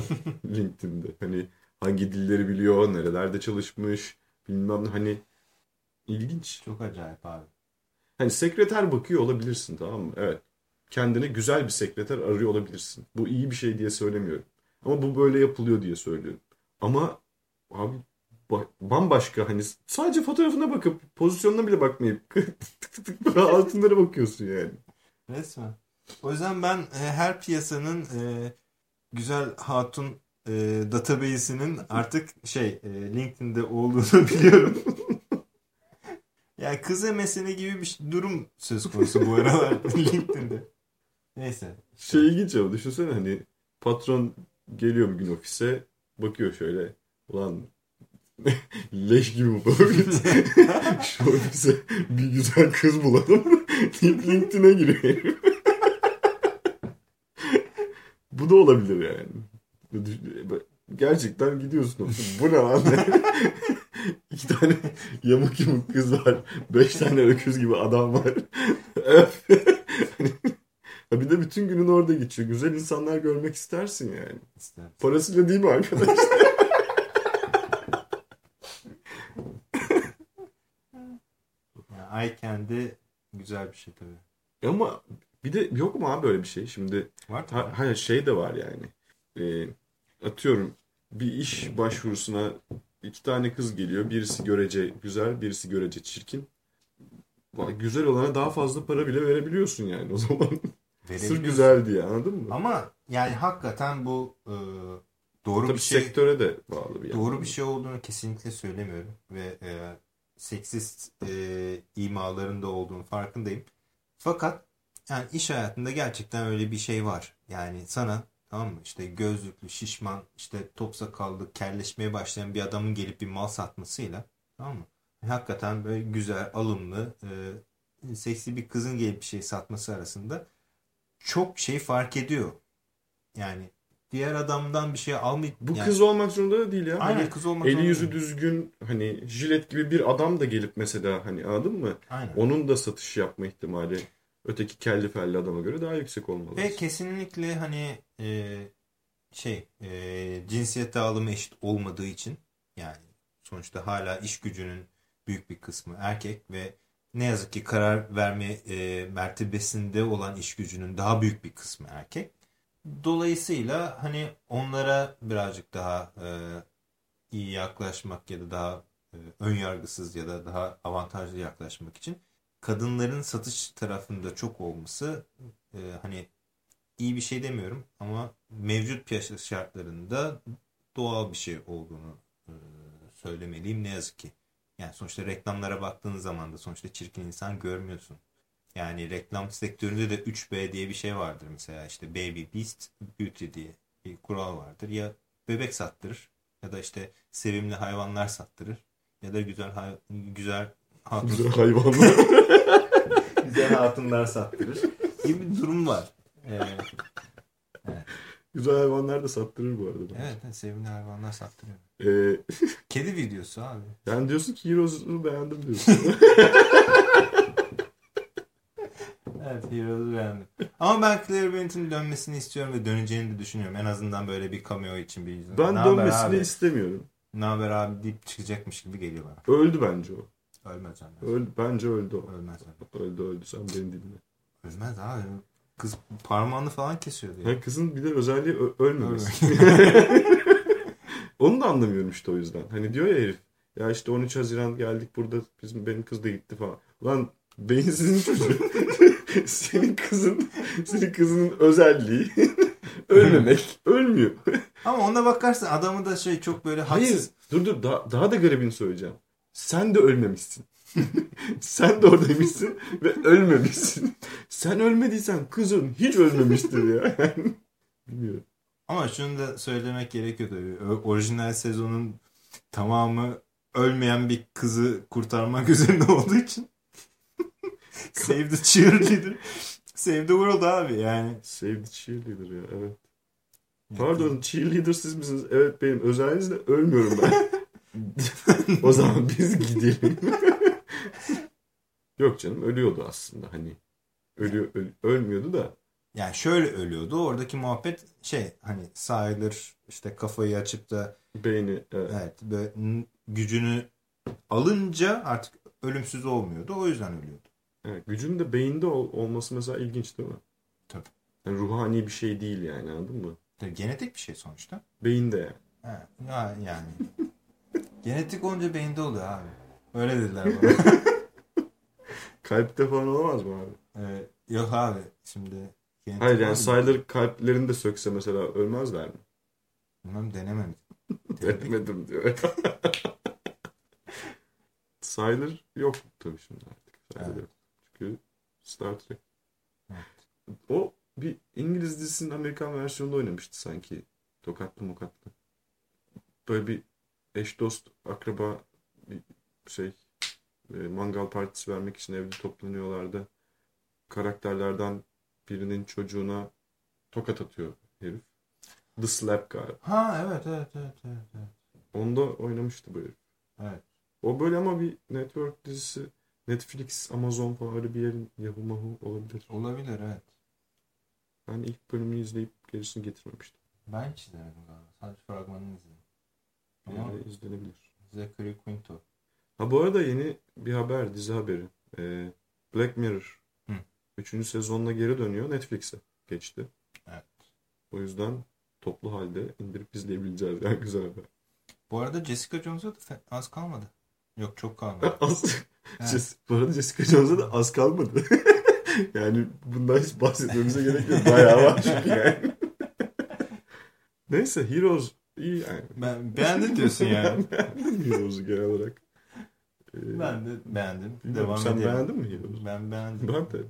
B: LinkedIn'de. Hani hangi dilleri biliyor, nerelerde çalışmış, bilmem hani ilginç.
A: Çok acayip abi.
B: Hani sekreter bakıyor olabilirsin tamam mı? Evet. Kendine güzel bir sekreter arıyor olabilirsin. Bu iyi bir şey diye söylemiyorum. Ama bu böyle yapılıyor diye söylüyorum. Ama abi bambaşka hani sadece fotoğrafına bakıp pozisyonuna bile bakmayıp tık tık tık altınlara bakıyorsun yani.
A: Resmen. O yüzden ben e, her piyasanın e, güzel hatun e, database'inin artık şey e, LinkedIn'de olduğunu biliyorum. yani kız emesini gibi bir durum söz konusu bu aralar LinkedIn'de. Neyse.
B: Şey ilginç ama düşünsene hani patron geliyor bir gün ofise bakıyor şöyle ulan leş gibi mi Şu ofise bir güzel kız bulalım. LinkedIn'e giriyor. Bu da olabilir yani. Gerçekten gidiyorsun. Bu ne lan? İki tane yamuk yamuk kız var. Beş tane öküz gibi adam var. bir de bütün günün orada geçiyor. Güzel insanlar görmek istersin yani. İstersin. Parasıyla değil mi arkadaşlar?
A: Ay kendi güzel bir şey tabii.
B: Ama bir de yok mu abi böyle bir şey? Şimdi
A: var
B: ha, hayır şey de var yani. Ee, atıyorum bir iş başvurusuna iki tane kız geliyor. Birisi görece güzel, birisi görece çirkin. Güzel olana daha fazla para bile verebiliyorsun yani o zaman. Sır güzel diye anladın mı?
A: Ama yani hakikaten bu e, doğru Tabii bir şey.
B: sektöre de bağlı bir
A: Doğru bir şey olduğunu kesinlikle söylemiyorum. Ve e, seksist e, imalarında olduğunu farkındayım. Fakat yani iş hayatında gerçekten öyle bir şey var. Yani sana tamam mı işte gözlüklü, şişman, işte top sakallı, kerleşmeye başlayan bir adamın gelip bir mal satmasıyla tamam mı? Hakikaten böyle güzel, alımlı, e, seksi bir kızın gelip bir şey satması arasında çok şey fark ediyor. Yani diğer adamdan bir şey almayıp...
B: Bu
A: yani...
B: kız olmak zorunda da değil ya.
A: Aynen hani kız olmak
B: Eli yüzü düzgün hani jilet gibi bir adam da gelip mesela hani anladın mı? Aynen. Onun da satış yapma ihtimali öteki kelli felli adama göre daha yüksek olmalı.
A: Ve kesinlikle hani e, şey e, cinsiyet dağılımı eşit olmadığı için yani sonuçta hala iş gücünün büyük bir kısmı erkek ve ne yazık ki karar verme e, mertebesinde olan iş gücünün daha büyük bir kısmı erkek. Dolayısıyla hani onlara birazcık daha e, iyi yaklaşmak ya da daha e, ön yargısız ya da daha avantajlı yaklaşmak için kadınların satış tarafında çok olması e, hani iyi bir şey demiyorum ama mevcut piyasa şartlarında doğal bir şey olduğunu e, söylemeliyim ne yazık ki. Yani sonuçta reklamlara baktığın zaman da sonuçta çirkin insan görmüyorsun. Yani reklam sektöründe de 3B diye bir şey vardır mesela işte Baby Beast Beauty diye bir kural vardır. Ya bebek sattırır ya da işte sevimli hayvanlar sattırır ya da güzel güzel
B: hatun. Güzel hayvanlar.
A: güzel hatunlar sattırır gibi bir durum var. Ee,
B: evet. Güzel hayvanlar da sattırır bu arada.
A: Evet, evet sevimli hayvanlar sattırıyor. Ee... Kedi videosu abi.
B: Yani diyorsun ki Heroes'u beğendim diyorsun.
A: evet Heroes'u beğendim. Ama ben Claire dönmesini istiyorum ve döneceğini de düşünüyorum. En azından böyle bir cameo için bir yüzden.
B: Ben dönmesini abi? istemiyorum.
A: Ne haber abi deyip çıkacakmış gibi geliyor bana.
B: Öldü bence o.
A: Ölmez ölmez.
B: Öl, bence öldü o.
A: Ölmez ölmez.
B: Öldü öldü sen beni dinle.
A: Ölmez abi. Kız parmağını falan kesiyordu ya.
B: Ha, kızın bir de özelliği ölmemesi. Onu da anlamıyorum işte o yüzden. Hani diyor ya herif. Ya işte 13 Haziran geldik burada bizim benim kız da gitti falan. Ulan beyinsizin çocuğu. senin kızın senin kızının özelliği ölmemek. Ölmüyor.
A: Ama ona bakarsın adamı da şey çok böyle
B: Hayır.
A: haksız.
B: Dur dur daha, daha da garibini söyleyeceğim. Sen de ölmemişsin. Sen de oradaymışsın ve ölmemişsin. Sen ölmediysen kızın hiç ölmemiştir ya. Bilmiyorum.
A: Ama şunu da söylemek gerekiyor tabii. Orijinal sezonun tamamı ölmeyen bir kızı kurtarmak üzerine olduğu için Save the cheerleader. Save the world abi yani.
B: Save the cheerleader ya evet. Pardon cheerleader siz misiniz? Evet benim. Özelliğinizle ölmüyorum ben. O zaman biz gidelim. Yok canım ölüyordu aslında hani. Ölüyor, öl- ölmüyordu da.
A: Yani şöyle ölüyordu. Oradaki muhabbet şey hani Siler işte kafayı açıp da
B: Beyni evet.
A: evet böyle gücünü alınca artık ölümsüz olmuyordu. O yüzden ölüyordu.
B: Evet, gücün de beyinde ol- olması mesela ilginç değil mi?
A: Tabii.
B: Yani ruhani bir şey değil yani anladın mı?
A: Tabii genetik bir şey sonuçta.
B: Beyinde yani.
A: Ha, ya- yani. Genetik olunca beyinde oluyor abi. Öyle dediler bana.
B: Kalpte falan olamaz mı abi?
A: Ee, yok abi şimdi
B: Hayır yani sayıları kalplerini de sökse mesela ölmezler mi?
A: Bilmem denemedim.
B: Denemedim diyor. Sayılır yok tabii şimdi artık. Sayılır
A: Evet.
B: yok. Çünkü Star Trek.
A: Evet.
B: O bir İngiliz dizisinin Amerikan versiyonunda oynamıştı sanki. Tokatlı mokatlı. Böyle bir eş dost akraba şey e, mangal partisi vermek için evde toplanıyorlardı. Karakterlerden birinin çocuğuna tokat atıyor herif. The Slap galiba.
A: Ha evet evet evet evet. evet.
B: Onda oynamıştı bu herif.
A: Evet.
B: O böyle ama bir network dizisi Netflix, Amazon falan öyle bir yerin Mahu olabilir.
A: Olabilir evet.
B: Ben ilk bölümünü izleyip gerisini getirmemiştim.
A: Ben hiç izlemedim galiba. Sadece fragmanını izledim. Ama
B: Yani izlenebilir.
A: Zachary Quinto.
B: Ha bu arada yeni bir haber, dizi haberi. Ee, Black Mirror.
A: Hı.
B: Üçüncü sezonuna geri dönüyor. Netflix'e geçti.
A: Evet.
B: O yüzden toplu halde indirip izleyebileceğiz. Yani güzel haber.
A: Bu arada Jessica Jones'a da az kalmadı. Yok çok kalmadı.
B: Az,
A: Evet.
B: Bu arada Jessica Jones'a da az kalmadı. yani bundan hiç bahsetmemize gerek yok. Bayağı var çünkü yani. Neyse Heroes iyi yani.
A: Ben beğendin diyorsun yani.
B: Beğendim Heroes'u genel olarak. Ee,
A: ben de beğendim. Devam
B: sen
A: edelim.
B: beğendin mi Heroes'u?
A: Ben beğendim.
B: Ben de.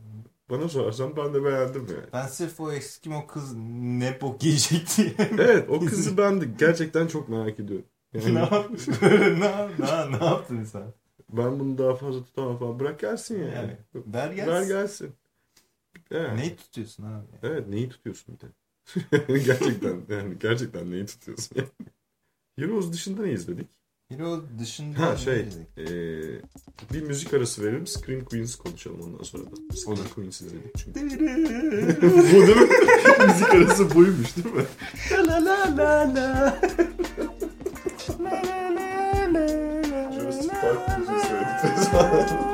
B: Bana sorarsan ben de beğendim yani.
A: Ben sırf o Eskimo kız ne bok yiyecek diye.
B: Evet o kızı ben de gerçekten çok merak ediyorum.
A: ne
B: Yani
A: yaptın? Böyle ne, ne, ne yaptın sen?
B: ben bunu daha fazla tutamam falan. Bırak gelsin yani.
A: Yani, ver gelsin.
B: Ver gelsin. Evet.
A: Neyi tutuyorsun abi?
B: Evet neyi tutuyorsun bir de? gerçekten yani gerçekten neyi tutuyorsun yani? Heroes dışında ne izledik?
A: Hero dışında
B: Ha şey
A: izledik?
B: eee, bir müzik arası verelim Scream Queens konuşalım ondan sonra da. Scream
A: Olur.
B: Queens izledik çünkü. Bu değil mi? müzik arası buymuş değil mi?
A: la la la la.
B: Jurassic Park müziği söyledik.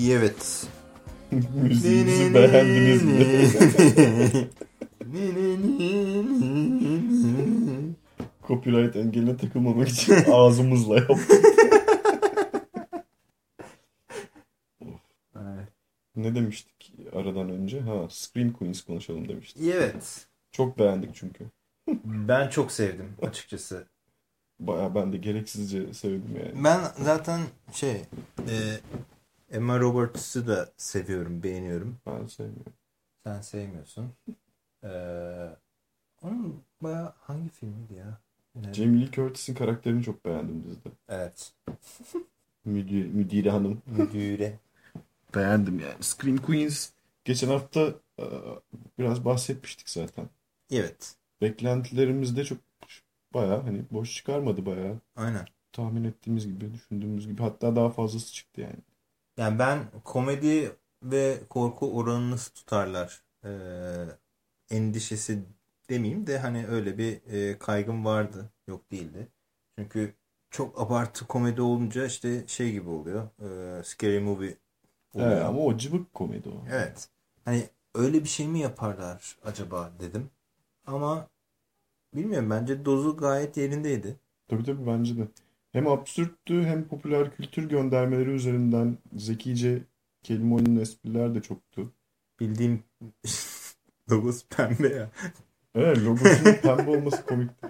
A: Evet.
B: Müziğimizi beğendiniz mi? Copyright engeline takılmamak için ağzımızla yaptık. Ne demiştik aradan önce? Ha, Scream Queens konuşalım demiştik.
A: Evet.
B: Çok beğendik çünkü.
A: Ben çok sevdim açıkçası.
B: Baya ben de gereksizce sevdim yani.
A: Ben zaten şey e, Emma Roberts'ı da seviyorum, beğeniyorum.
B: Ben sevmiyorum.
A: Sen sevmiyorsun. Ee, onun bayağı hangi filmiydi ya? Ne-
B: Jamie Lee Curtis'in karakterini çok beğendim dizide.
A: Evet.
B: Müdür, müdire hanım.
A: Müdüre.
B: Beğendim yani. Scream Queens geçen hafta e, biraz bahsetmiştik zaten.
A: Evet.
B: Beklentilerimiz de çok baya hani boş çıkarmadı baya.
A: Aynen.
B: Tahmin ettiğimiz gibi, düşündüğümüz gibi. Hatta daha fazlası çıktı yani.
A: Yani ben komedi ve korku oranını nasıl tutarlar ee, endişesi demeyeyim de hani öyle bir e, kaygım vardı. Yok değildi. Çünkü çok abartı komedi olunca işte şey gibi oluyor. E, scary movie oluyor.
B: Evet, ama o cıvık komedi o.
A: Evet. Hani öyle bir şey mi yaparlar acaba dedim. Ama bilmiyorum bence dozu gayet yerindeydi.
B: Tabii tabii bence de. Hem absürttü hem popüler kültür göndermeleri üzerinden zekice kelime oyunun espriler de çoktu.
A: Bildiğim logosu pembe ya.
B: Evet logosunun pembe olması komikti.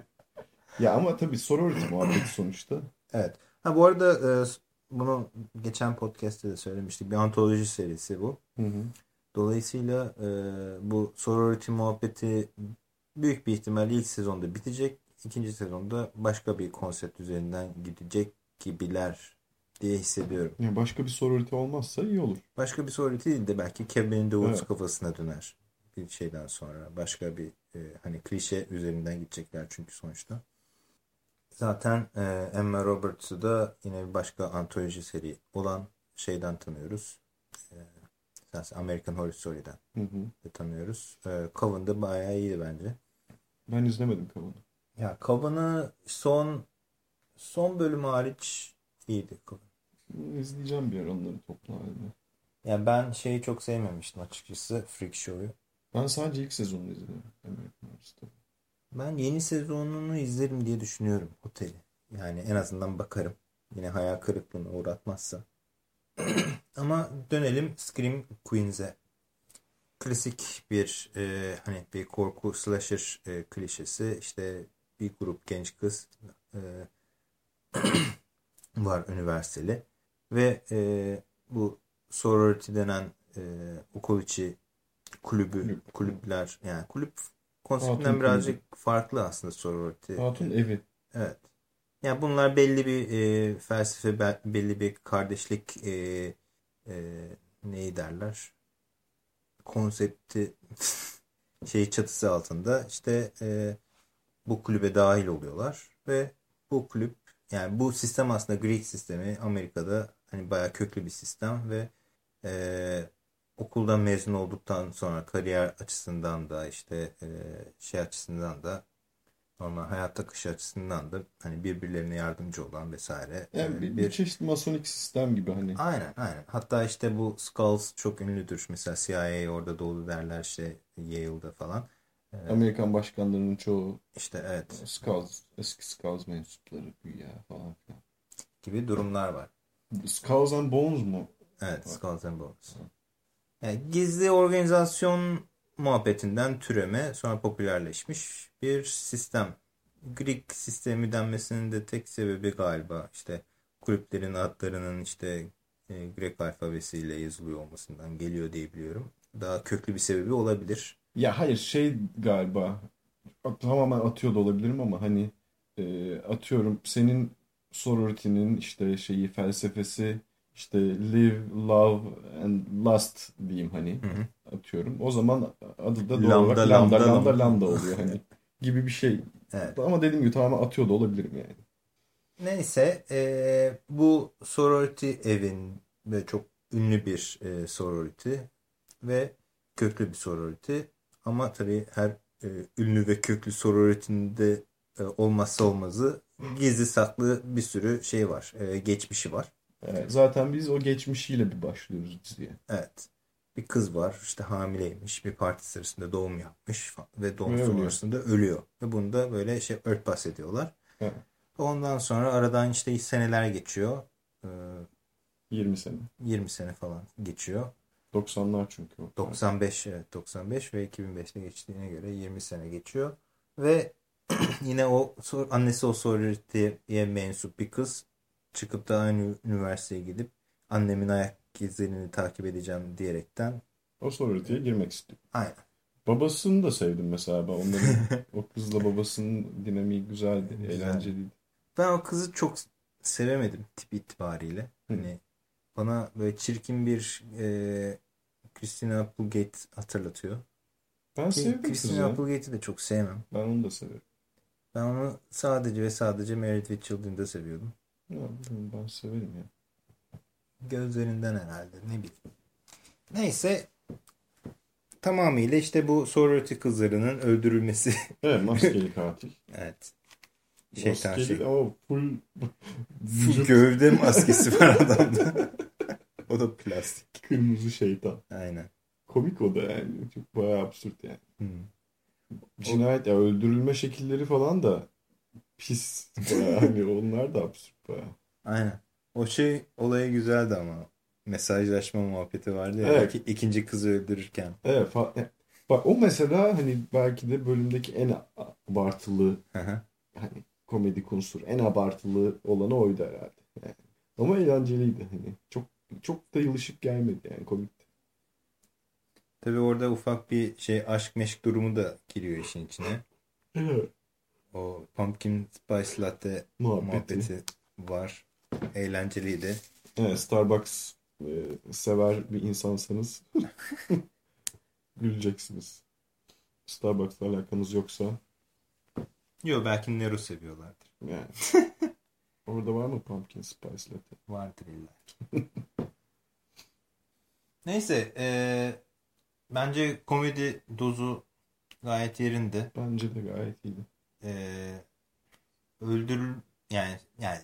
B: Ya ama tabii sorority muhabbeti sonuçta.
A: Evet. Ha bu arada e, bunu geçen podcast'te de söylemiştik. Bir antoloji serisi bu.
B: Hı hı.
A: Dolayısıyla e, bu sorority muhabbeti büyük bir ihtimalle ilk sezonda bitecek. İkinci sezonda başka bir konsept üzerinden gidecek gibiler diye hissediyorum.
B: Yani başka bir sorority olmazsa iyi olur.
A: Başka bir sorority değil de belki Cabin in the Woods
B: Evet.
A: kafasına döner bir şeyden sonra. Başka bir e, hani klişe üzerinden gidecekler çünkü sonuçta. Zaten e, Emma Roberts'ı da yine bir başka antoloji seri olan şeyden tanıyoruz. E, American Horror Story'den
B: Hı hı.
A: tanıyoruz. E, Coven da bayağı iyiydi bence.
B: Ben izlemedim Kavan'ı.
A: Ya Coven'ı son son bölümü hariç iyiydi Coven.
B: İzleyeceğim bir ara onları toplu halde.
A: Yani ben şeyi çok sevmemiştim açıkçası Freak Show'u.
B: Ben sadece ilk sezonunu izledim.
A: Ben yeni sezonunu izlerim diye düşünüyorum Oteli. Yani en azından bakarım. Yine hayal kırıklığına uğratmazsa. Ama dönelim Scream Queens'e. Klasik bir e, hani bir korku slasher e, klişesi. İşte bir grup genç kız e, var üniversiteli ve e, bu sorority denen e, okul içi kulübü
B: Kulüp.
A: kulüpler yani kulüp konseptinden
B: Hatun
A: birazcık farklı aslında sorority.
B: Hatun evi.
A: Evet. Yani bunlar belli bir e, felsefe, be- belli bir kardeşlik e, e, neyi derler? Konsepti şey çatısı altında işte e, bu kulübe dahil oluyorlar ve bu kulüp yani bu sistem aslında Greek sistemi Amerika'da hani bayağı köklü bir sistem ve e, okuldan mezun olduktan sonra kariyer açısından da işte e, şey açısından da normal hayat akışı açısından da hani birbirlerine yardımcı olan vesaire
B: Yani
A: e,
B: bir, bir çeşit masonik sistem gibi hani.
A: Aynen aynen. Hatta işte bu Skulls çok ünlüdür. Mesela CIA orada doğdu derler işte Yale'da falan.
B: Amerikan başkanlarının çoğu
A: İşte evet
B: Skulls, eski Skulls mensupları güya falan filan.
A: gibi durumlar var.
B: Skulls and Bones mu?
A: Evet Skulls and Bones. Yani gizli organizasyon muhabbetinden türeme sonra popülerleşmiş bir sistem. Greek sistemi denmesinin de tek sebebi galiba işte kulüplerin adlarının işte e, Grek alfabesiyle yazılıyor olmasından geliyor diye biliyorum. Daha köklü bir sebebi olabilir.
B: Ya hayır şey galiba tamamen atıyor da olabilirim ama hani e, atıyorum senin sorority'nin işte şeyi felsefesi işte live, love and lust diyeyim hani
A: Hı hı.
B: atıyorum. O zaman adı da doğal
A: Lambda,
B: olarak lambda,
A: lambda,
B: lambda,
A: lambda.
B: oluyor hani gibi bir şey.
A: Evet.
B: Ama dediğim gibi tamamen atıyor da olabilirim yani.
A: Neyse e, bu sorority evin ve çok ünlü bir e, sorority ve köklü bir sorority ama tabii her e, ünlü ve köklü sorority'nin de e, olmazsa olmazı gizli saklı bir sürü şey var. E, geçmişi var.
B: Evet, zaten biz o geçmişiyle bir başlıyoruz diziye.
A: Evet. Bir kız var işte hamileymiş bir parti sırasında doğum yapmış ve doğum
B: Öyle mi?
A: sonrasında ölüyor. Ve bunu da böyle şey örtbas ediyorlar.
B: Evet.
A: Ondan sonra aradan işte seneler geçiyor. Ee,
B: 20 sene.
A: 20 sene falan geçiyor.
B: 90'lar çünkü o.
A: 95 evet 95 ve 2005'te geçtiğine göre 20 sene geçiyor. Ve yine o annesi o sorority'ye mensup bir kız çıkıp da aynı üniversiteye gidip annemin ayak izlerini takip edeceğim diyerekten
B: O sorority'ye girmek istiyor.
A: aynen.
B: Babasını da sevdim mesela ben. Onların o kızla babasının dinamiği güzeldi,
A: Güzel.
B: eğlenceliydi.
A: Ben o kızı çok sevemedim tip itibariyle.
B: Hı.
A: Hani bana böyle çirkin bir e, Christina Applegate hatırlatıyor.
B: Ben sevdim
A: Christina. Applegate'i de çok sevmem.
B: Ben onu da severim.
A: Ben onu sadece ve sadece with Children'da seviyordum.
B: Ya, ben severim ya.
A: Gözlerinden herhalde ne bileyim. Neyse tamamıyla işte bu sorority kızlarının öldürülmesi.
B: Evet maskeli katil.
A: evet. Şeytan
B: maskeli
A: şey.
B: ama full
A: Full gövde maskesi var adamda. o da plastik.
B: kırmızı şeytan.
A: Aynen.
B: Komik o da yani. Çok bayağı absürt yani.
A: Hı.
B: Cinayet ya öldürülme şekilleri falan da pis. Bayağı hani onlar da absürt bayağı.
A: Aynen. O şey olayı güzeldi ama. Mesajlaşma muhabbeti vardı ya.
B: Evet.
A: iki- ikinci kızı öldürürken.
B: Evet. Bak o mesela hani belki de bölümdeki en abartılı hani komedi konusu en abartılı olanı oydu herhalde. Yani. Ama eğlenceliydi hani. Çok çok da yılışık gelmedi yani komikti.
A: Tabii orada ufak bir şey aşk meşk durumu da giriyor işin içine.
B: Evet.
A: O pumpkin spice latte
B: Muhabbeti.
A: muhabbeti var. Eğlenceliydi.
B: Evet, Starbucks e, sever bir insansanız güleceksiniz. Starbucks'la alakanız yoksa
A: Yok belki Nero seviyorlardır.
B: yani. Orada var mı pumpkin spice latte?
A: Vardır illa. Neyse eee, bence komedi dozu gayet yerinde.
B: Bence de gayet iyiydi.
A: Eee öldürül yani yani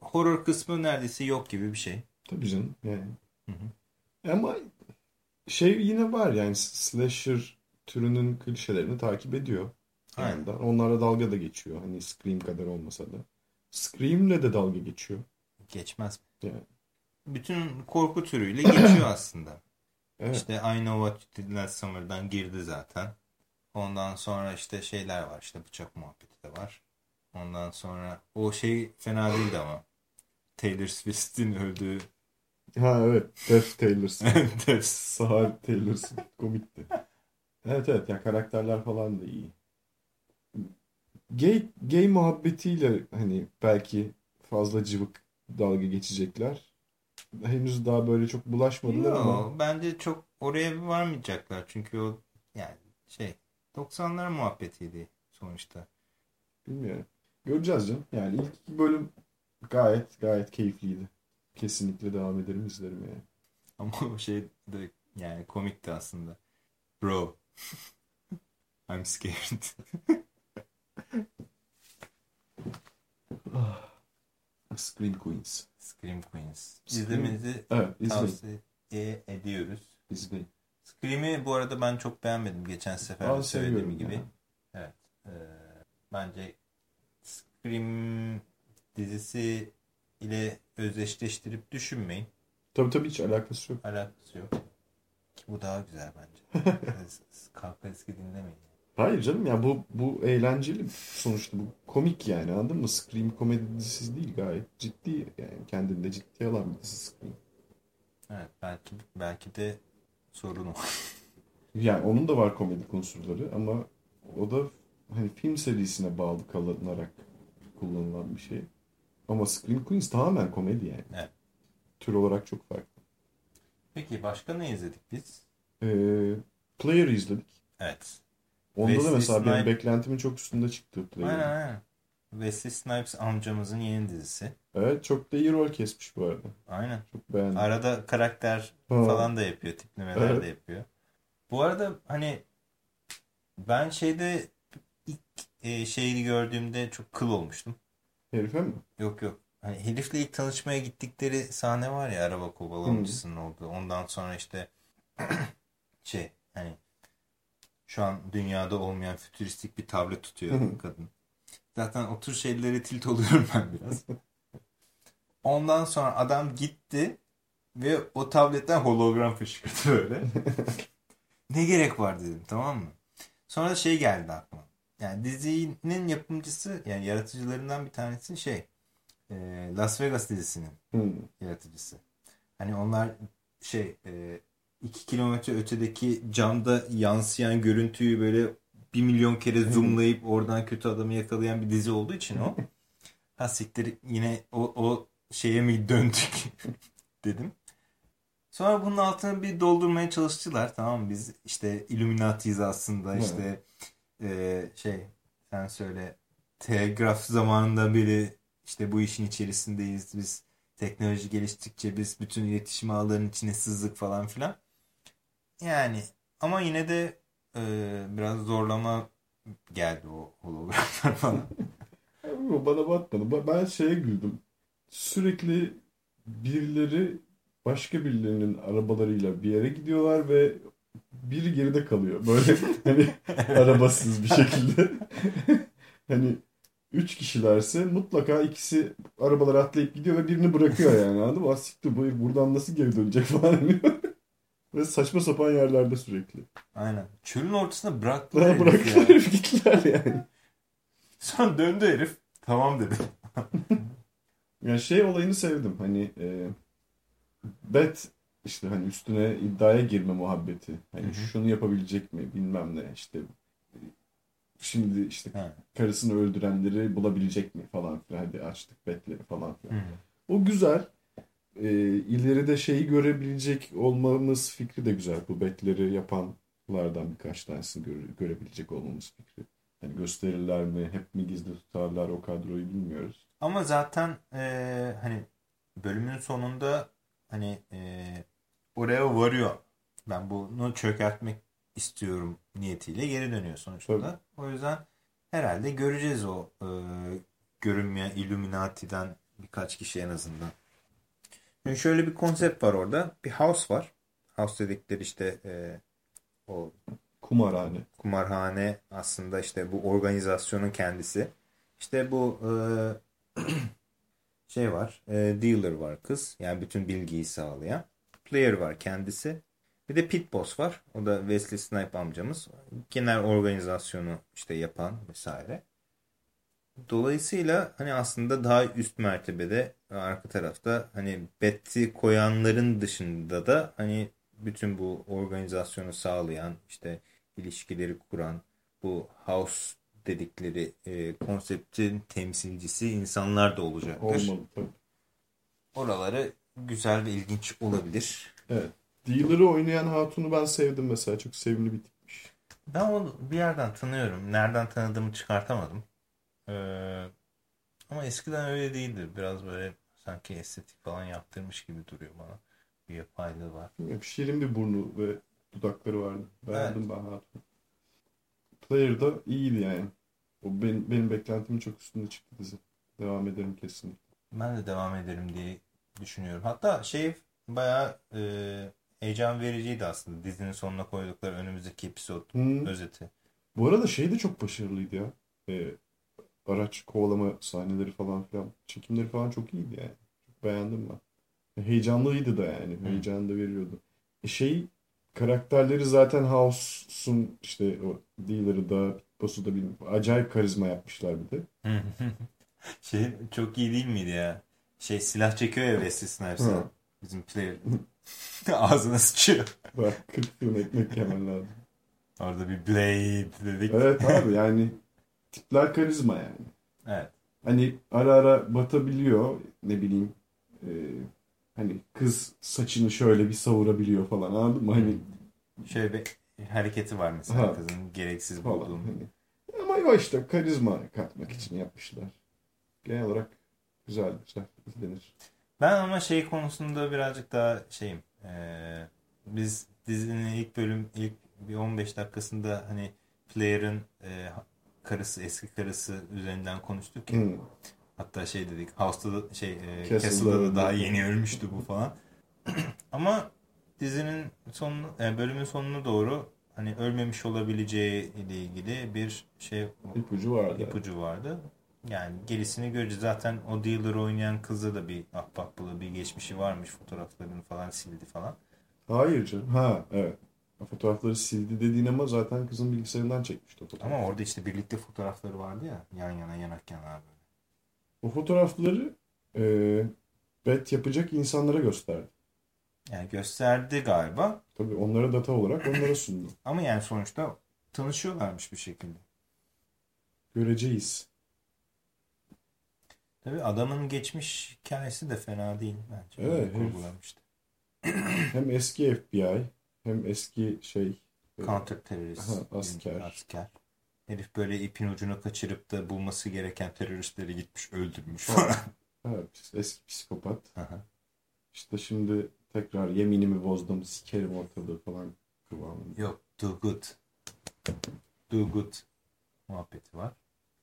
A: horror kısmı neredeyse yok gibi bir şey.
B: Tabii canım yani.
A: Hı hı.
B: Ama şey yine var yani slasher türünün klişelerini takip ediyor.
A: Aynen.
B: Onlarla dalga da geçiyor. Hani Scream kadar olmasa da. Scream'le de dalga geçiyor.
A: Geçmez.
B: Yani.
A: Bütün korku türüyle geçiyor aslında.
B: Evet.
A: İşte I Know What You Did Last Summer'dan girdi zaten. Ondan sonra işte şeyler var. işte bıçak muhabbeti de var. Ondan sonra o şey fena değildi ama. Taylor Swift'in öldüğü
B: Ha evet. Death Taylor'sın.
A: Death.
B: Sahar Taylor'sın. Komikti. Evet evet ya karakterler falan da iyi. Gay, gay muhabbetiyle hani belki fazla cıvık dalga geçecekler. Henüz daha böyle çok bulaşmadılar
A: Yo,
B: ama
A: bence çok oraya varmayacaklar. Çünkü o yani şey 90'lar muhabbetiydi sonuçta.
B: bilmiyorum. Göreceğiz canım. Yani ilk iki bölüm Gayet gayet keyifliydi. Kesinlikle devam ederim izlerim yani.
A: Ama o şey de yani komikti aslında. Bro. I'm scared.
B: Scream Queens.
A: Scream Queens. İzlemenizi
B: Evet izleyin.
A: tavsiye ediyoruz.
B: izleyin.
A: Scream'i bu arada ben çok beğenmedim geçen sefer
B: Aa,
A: de söylediğim gibi.
B: ya.
A: Evet. Ee, bence Scream dizisi ile özdeşleştirip düşünmeyin.
B: Tabii tabii hiç alakası yok.
A: Alakası yok. Ki bu daha güzel bence. Kalka eski dinlemeyin.
B: Hayır canım ya bu bu eğlenceli sonuçta bu komik yani anladın mı? Scream komedi dizisi değil gayet ciddi yani kendinde ciddiye alan bir dizi Scream.
A: Evet belki belki de sorun o.
B: Yani onun da var komedi unsurları ama o da hani film serisine bağlı kalınarak kullanılan bir şey. Ama Scream Queens tamamen komedi yani.
A: Evet.
B: Tür olarak çok farklı.
A: Peki başka ne izledik biz?
B: Ee, Player'ı izledik.
A: Evet.
B: Onda
A: Wesley
B: da mesela benim
A: Snipes-
B: beklentimin çok üstünde çıktı Player.
A: Aynen aynen. Wesley Snipes amcamızın yeni dizisi.
B: Evet çok da iyi rol kesmiş bu arada.
A: Aynen.
B: Çok beğendim.
A: Arada karakter
B: Ha.
A: falan da yapıyor. Tiplemeler
B: Evet.
A: de yapıyor. Bu arada hani ben şeyde ilk e, şeyini gördüğümde çok kıl olmuştum.
B: Herife mi?
A: Yok yok. Hani herifle ilk tanışmaya gittikleri sahne var ya araba kovalamacısının olduğu. Ondan sonra işte şey hani şu an dünyada olmayan fütüristik bir tablet tutuyor kadın. Zaten o tür şeylere tilt oluyorum ben biraz. Ondan sonra adam gitti ve o tabletten hologram fışkırdı böyle. ne gerek var dedim tamam mı? Sonra da şey geldi aklıma. Yani dizinin yapımcısı yani yaratıcılarından bir tanesi şey e, Las Vegas dizisinin
B: Hmm.
A: yaratıcısı. Hani onlar şey e, iki kilometre ötedeki camda yansıyan görüntüyü böyle bir milyon kere zoomlayıp oradan kötü adamı yakalayan bir dizi olduğu için o. Ha siktir yine o, o şeye mi döndük dedim. Sonra bunun altını bir doldurmaya çalıştılar. Tamam? Biz işte Illuminati'yiz aslında işte e, şey sen söyle telgraf zamanında beri işte bu işin içerisindeyiz. Biz teknoloji geliştikçe biz bütün iletişim ağlarının içine sızdık falan filan. Yani ama yine de e, biraz zorlama geldi o hologramlar falan.
B: Bana batmadı. Ba- Ben şeye güldüm. Sürekli birileri başka birilerinin arabalarıyla bir yere gidiyorlar ve biri geride kalıyor. Böyle hani arabasız bir şekilde. hani üç kişilerse mutlaka ikisi arabalara atlayıp gidiyor ve birini bırakıyor yani anladın mı? Asiktir bu herif buradan nasıl geri dönecek falan diyor. Ve saçma sapan yerlerde sürekli.
A: Aynen. Çölün ortasına bıraktılar
B: Daha
A: herifi
B: bıraktılar
A: ya.
B: herif gittiler yani.
A: Sonra döndü herif. Tamam dedi.
B: Yani şey olayını sevdim. Hani e, bet işte hani üstüne iddiaya girme muhabbeti. Hani
A: Hı hı.
B: şunu yapabilecek mi bilmem ne işte. Şimdi işte
A: Ha.
B: karısını öldürenleri bulabilecek mi falan filan. Hadi açtık betleri falan
A: Hı
B: filan.
A: hı.
B: O güzel. E, ileride şeyi görebilecek olmamız fikri de güzel. Bu betleri yapanlardan birkaç tanesini göre- görebilecek olmamız fikri. Hani gösterirler mi, hep mi gizli tutarlar o kadroyu bilmiyoruz.
A: Ama zaten e, hani bölümün sonunda hani e, oraya varıyor. Ben bunu çökertmek istiyorum niyetiyle geri dönüyor sonuçta.
B: Tabii.
A: O yüzden herhalde göreceğiz o e, görünmeyen Illuminati'den birkaç kişi en azından. Şimdi şöyle bir konsept var orada. Bir house var. House dedikleri işte e, o
B: Kumarhane.
A: kumarhane aslında işte bu organizasyonun kendisi. İşte bu e, şey var. e, dealer var kız. Yani bütün bilgiyi sağlayan. Player var kendisi. Bir de Pit Boss var. O da Wesley Snipe amcamız. Genel organizasyonu işte yapan vesaire. Dolayısıyla hani aslında daha üst mertebede arka tarafta hani beti koyanların dışında da hani bütün bu organizasyonu sağlayan işte ilişkileri kuran bu house dedikleri e, konseptin temsilcisi insanlar da olacaktır.
B: Olmalı tabii.
A: Oraları güzel ve ilginç olabilir.
B: Evet. Dealer'ı oynayan Hatun'u ben sevdim mesela. Çok sevimli bir tipmiş.
A: Ben onu bir yerden tanıyorum. Nereden tanıdığımı çıkartamadım. Ee, Ama eskiden öyle değildi. Biraz böyle sanki estetik falan yaptırmış gibi duruyor bana. Bir yapaylığı var.
B: Şirin bir burnu ve dudakları vardı. Beğendim
A: Evet.
B: ben Hatun. Player da iyiydi yani. O benim, benim beklentimin çok üstünde çıktı dizi. Devam ederim kesinlikle.
A: Ben de devam ederim diye düşünüyorum. Hatta şey bayağı e, heyecan vericiydi aslında. Dizinin sonuna koydukları önümüzdeki episod
B: Hmm.
A: özeti.
B: Bu arada şey de çok başarılıydı ya. Ee, araç kovalama sahneleri falan filan. Çekimleri falan çok iyiydi yani. Çok beğendim ben. Heyecanlıydı da yani. Heyecan da veriyordu. E şey karakterleri zaten House'un işte o dealer'ı da boss'u da bilmiyorum. Acayip karizma yapmışlar bir de.
A: Şey çok iyi değil miydi ya? Şey silah çekiyor ya Wesley Snipes'a. Bizim player. Ağzına sıçıyor.
B: Bak 40 yıl ekmek yemen lazım.
A: Orada bir blade dedik.
B: Evet abi yani tipler karizma yani.
A: Evet.
B: Hani ara ara batabiliyor ne bileyim e, hani kız saçını şöyle bir savurabiliyor falan anladın mı? Hani
A: Şöyle bir hareketi var mesela
B: Ha.
A: kızın gereksiz
B: falan.
A: bulduğum.
B: Hani. Ama o işte karizma katmak için yapmışlar. Genel olarak güzel güzel izlenir.
A: Ben ama şey konusunda birazcık daha şeyim. Ee, biz dizinin ilk bölüm ilk bir 15 dakikasında hani Player'ın e, karısı eski karısı üzerinden konuştuk ya.
B: Hmm.
A: Hatta şey dedik House'da da şey e,
B: Castle'da
A: da daha yeni ölmüştü bu falan. Ama dizinin sonunu yani bölümün sonuna doğru hani ölmemiş olabileceği ile ilgili bir şey
B: İpucu vardı.
A: ipucu vardı. Yani gerisini göreceğiz. Zaten o dealer oynayan kızda da bir ahbaplığı, bir geçmişi varmış. Fotoğraflarını falan sildi falan.
B: Hayır canım. Ha evet. Fotoğrafları sildi dediğin ama zaten kızın bilgisayarından çekmişti o fotoğrafı.
A: Ama orada işte birlikte fotoğrafları vardı ya. Yan yana yanak yana böyle.
B: O fotoğrafları e, bet yapacak insanlara gösterdi.
A: Yani gösterdi galiba.
B: Tabii onlara data olarak onlara sundu.
A: Ama yani sonuçta tanışıyorlarmış bir şekilde.
B: Göreceğiz.
A: Tabii adamın geçmiş hikayesi de fena değil bence.
B: Evet,
A: kurgulamıştı.
B: Hem eski FBI hem eski şey e,
A: Counter terörist.
B: Asker.
A: asker. Herif böyle ipin ucunu kaçırıp da bulması gereken teröristleri gitmiş öldürmüş falan.
B: evet, eski psikopat.
A: Aha.
B: İşte şimdi tekrar yeminimi bozdum sikerim ortalığı falan kıvamında.
A: Yok do good. Do good muhabbeti var.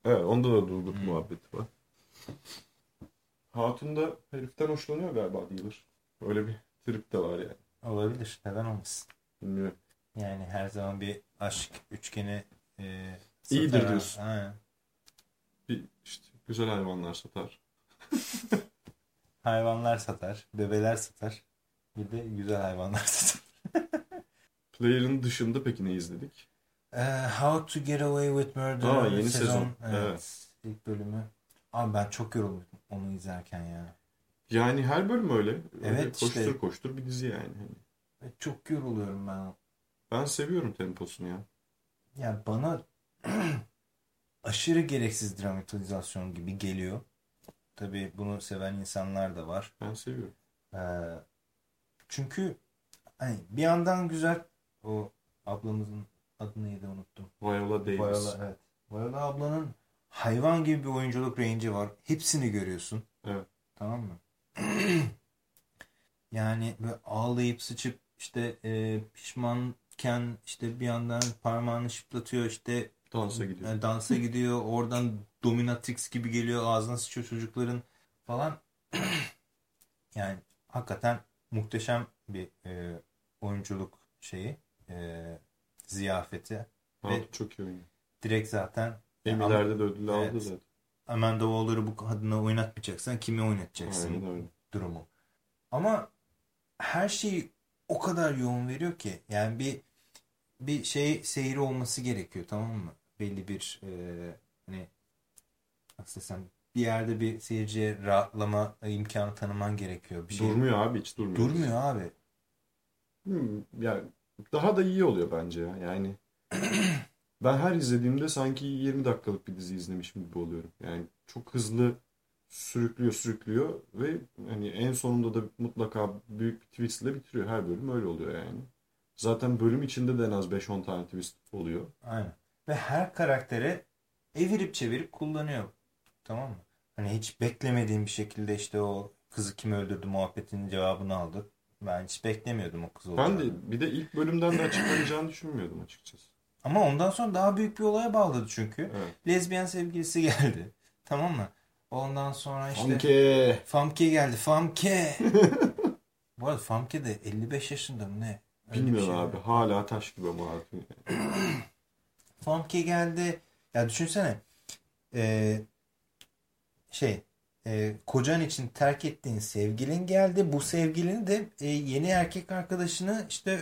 B: Evet onda da Durgut
A: Hmm.
B: muhabbeti var. Hatun da heriften hoşlanıyor galiba dealer. Öyle bir trip de var yani.
A: Olabilir. Neden olmasın?
B: Bilmiyorum.
A: Yani her zaman bir aşk üçgeni e,
B: İyidir
A: satar ha.
B: diyorsun.
A: Aynen.
B: Bir işte güzel hayvanlar satar.
A: Hayvanlar satar, bebeler satar. Bir de güzel hayvanlar satar.
B: Player'ın dışında peki ne izledik?
A: Ee, How to Get Away with Murder
B: Aa, yeni sezon.
A: Evet.
B: Evet.
A: İlk bölümü. Abi ben çok yoruldum onu izlerken ya.
B: Yani her bölüm öyle. Öyle
A: Evet,
B: koştur
A: işte.
B: koştur bir dizi yani. Hani
A: Çok yoruluyorum ben.
B: Ben seviyorum temposunu ya.
A: Yani bana aşırı gereksiz dramatizasyon gibi geliyor. Tabii bunu seven insanlar da var.
B: Ben seviyorum.
A: Ee, çünkü hani bir yandan güzel o ablamızın adını neydi unuttum.
B: Viola Davis.
A: Viola, evet. Viola ablanın hayvan gibi bir oyunculuk range'i var. Hepsini görüyorsun.
B: Evet.
A: Tamam mı? yani böyle ağlayıp sıçıp işte e, pişmanken işte bir yandan parmağını şıplatıyor işte
B: Dansa gidiyor.
A: e, dansa gidiyor oradan dominatrix gibi geliyor ağzına sıçıyor çocukların falan yani hakikaten muhteşem bir e, oyunculuk şeyi e, ziyafeti
B: Hatun çok iyi oynuyor.
A: direkt zaten
B: Emmy'lerde de ödül aldı
A: Evet.
B: zaten.
A: Amanda Waller'ı bu kadına oynatmayacaksan kimi oynatacaksın
B: Aynen
A: durumu. Ama her şeyi o kadar yoğun veriyor ki yani bir bir şey seyri olması gerekiyor tamam mı? Belli bir e, hani nasıl desem bir yerde bir seyirciye rahatlama imkanı tanıman gerekiyor. Bir şey
B: Durmuyor abi hiç durmuyor.
A: durmuyor abi.
B: Hmm, yani daha da iyi oluyor bence ya. Yani ben her izlediğimde sanki 20 dakikalık bir dizi izlemişim gibi oluyorum. Yani çok hızlı sürüklüyor sürüklüyor ve hani en sonunda da mutlaka büyük bir twistle bitiriyor. Her bölüm öyle oluyor yani. Zaten bölüm içinde de en az 5-10 tane twist oluyor.
A: Aynen. Ve her karaktere evirip çevirip kullanıyor. Tamam mı? Hani hiç beklemediğim bir şekilde işte o kızı kim öldürdü muhabbetinin cevabını aldık. Ben hiç beklemiyordum o kız
B: Ben
A: olacağını.
B: de bir de ilk bölümden de açıklanacağını düşünmüyordum açıkçası.
A: Ama ondan sonra daha büyük bir olaya bağladı çünkü.
B: Evet.
A: Lezbiyen sevgilisi geldi. Tamam mı? Ondan sonra işte
B: Famke.
A: Famke geldi. Famke. Bu arada Famke de 55 yaşında mı ne? Öyle bir
B: Bilmiyorum
A: şey
B: abi.
A: var.
B: Hala taş gibi ama hatun.
A: Famke geldi. Ya düşünsene. Ee, şey e, kocan için terk ettiğin sevgilin geldi. Bu sevgilini de e, yeni erkek arkadaşını işte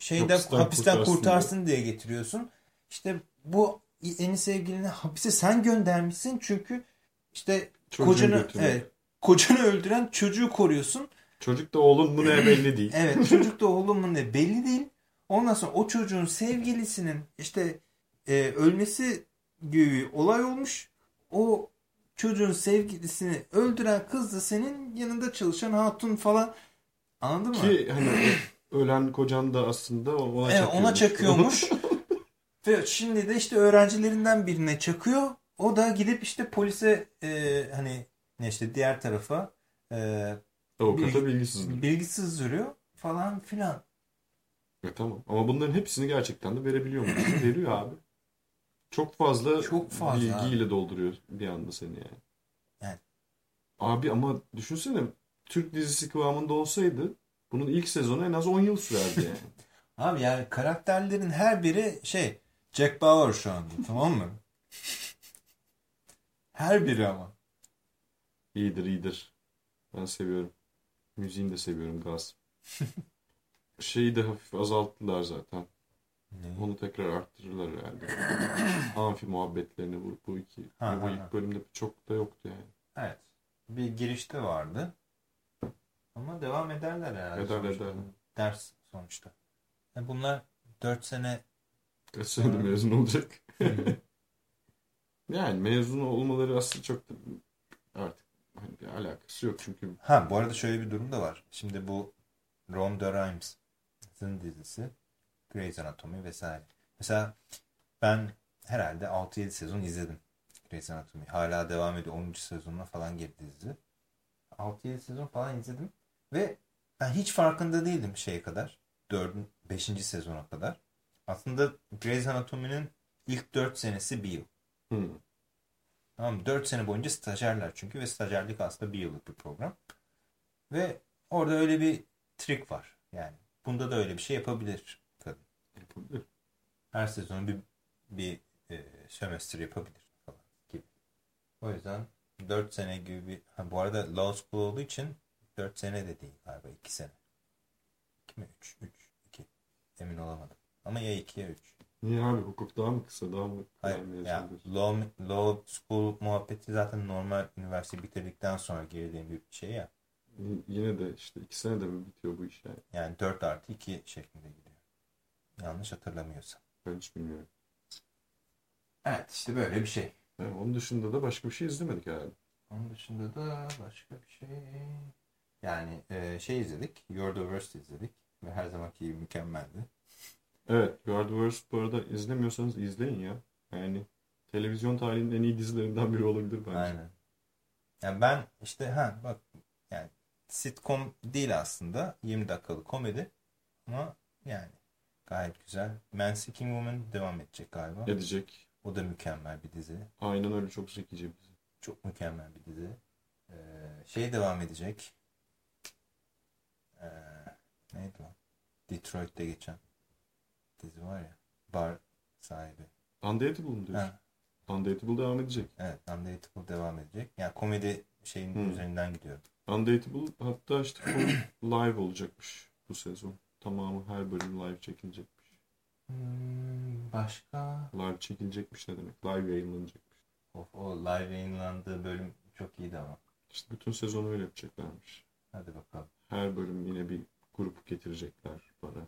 A: şeyden
B: Hapisten
A: hapisten,
B: kurtarsın
A: kurtarsın, diye getiriyorsun. İşte bu yeni sevgilini hapise sen göndermişsin çünkü işte kocanı
B: götürüyor.
A: evet, kocanı öldüren çocuğu koruyorsun.
B: Çocuk da oğlum bu ne belli değil.
A: Evet çocuk da oğlum mu ne belli değil. Ondan sonra o çocuğun sevgilisinin işte e, ölmesi gibi bir olay olmuş. O çocuğun sevgilisini öldüren kız da senin yanında çalışan hatun falan. Anladın mı?
B: Ki hani ölen kocan da aslında ona
A: Evet,
B: çakıyormuş.
A: ona çakıyormuş. Ve şimdi de işte öğrencilerinden birine çakıyor. O da gidip işte polise e, hani ne işte diğer tarafa e,
B: Avukata bilgisizdir.
A: bilgi sızdırıyor falan filan.
B: E, tamam. Ama bunların hepsini gerçekten de verebiliyor mu? Veriyor abi. Çok fazla,
A: Çok fazla
B: bilgiyle dolduruyor bir anda seni yani.
A: Yani.
B: Abi ama düşünsene Türk dizisi kıvamında olsaydı bunun ilk sezonu en az 10 yıl sürerdi yani.
A: Abi yani karakterlerin her biri şey Jack Bauer şu anda tamam mı? Her biri ama.
B: iyidir iyidir. Ben seviyorum. Müziğini de seviyorum Gaz. Şeyi de hafif azalttılar zaten. Onu tekrar arttırırlar herhalde. Amfi muhabbetlerini bu, bu iki.
A: Ha,
B: bu
A: ha,
B: ilk
A: ha.
B: bölümde çok da yoktu yani.
A: Evet. Bir girişte vardı. Ama devam ederler herhalde.
B: Eder,
A: sonuçta. Ders sonuçta. Yani bunlar 4 sene
B: Kaç senede
A: Sonra-
B: mezun olacak? Yani mezun olmaları aslında çok da artık hani bir alakası yok çünkü
A: Ha bu arada şöyle bir durum da var. Şimdi bu Ronda Rhimes'ın dizisi Grey's Anatomy vesaire. Mesela ben herhalde 6-7 sezon izledim Grey's Anatomy. Hala devam ediyor. 10. sezonuna falan girdi dizi. 6-7 sezon falan izledim. Ve ben hiç farkında değildim şeye kadar. 4. 5. sezona kadar. Aslında Grey's Anatomy'nin ilk 4 senesi bir yıl.
B: hı,
A: Tamam mı? 4 sene boyunca stajyerler çünkü ve stajyerlik aslında bir yıllık bir program. Ve orada öyle bir trik var. Yani bunda da öyle bir şey yapabilir kadın.
B: yapabilir.
A: Her sezon bir bir e, sömestr yapabilir falan gibi. O yüzden 4 sene gibi bir ha, bu arada law school olduğu için 4 sene de değil galiba 2 sene. 2 mi 3 3 2 emin olamadım. Ama ya 2 ya 3.
B: Niye abi hukuk daha mı kısa daha mı
A: Hayır, ya law, law school muhabbeti zaten normal üniversite bitirdikten sonra girdiğim bir şey ya.
B: Yine de işte iki senede mi bitiyor bu iş yani?
A: Yani 4 artı 2 şeklinde gidiyor. Yanlış hatırlamıyorsam.
B: Ben hiç bilmiyorum.
A: Evet işte böyle bir şey.
B: Yani onun dışında da başka bir şey izlemedik herhalde.
A: Onun dışında da başka bir şey. Yani e, şey izledik. You're the Worst izledik. Ve her zamanki gibi mükemmeldi.
B: Evet, You Are the Worst bu arada izlemiyorsanız izleyin ya. Yani televizyon tarihinin en iyi dizilerinden biri olabilir bence.
A: Aynen. Yani ben işte ha bak yani sitcom değil aslında. 20 dakikalık komedi. Ama yani gayet güzel. Man Seeking Woman devam edecek galiba.
B: Edecek.
A: O da mükemmel bir dizi.
B: Aynen öyle çok zekice bir dizi.
A: Çok mükemmel bir dizi. Ee, şey devam edecek. Ee, neydi lan? Detroit'te geçen dizi var ya. Bar sahibi.
B: Undateable mı diyorsun?
A: Ha,
B: Undateable devam edecek.
A: evet. Undateable devam edecek. Yani komedi şeyin
B: Hmm.
A: üzerinden gidiyorum.
B: Undateable hatta işte live olacakmış bu sezon. Tamamı her bölüm live çekilecekmiş.
A: Hmm, başka?
B: Live çekilecekmiş ne demek? Live yayınlanacakmış.
A: Of, o live yayınlandığı bölüm çok iyiydi ama.
B: İşte bütün sezonu öyle yapacaklarmış.
A: Hadi bakalım.
B: Her bölüm yine bir grup getirecekler bana.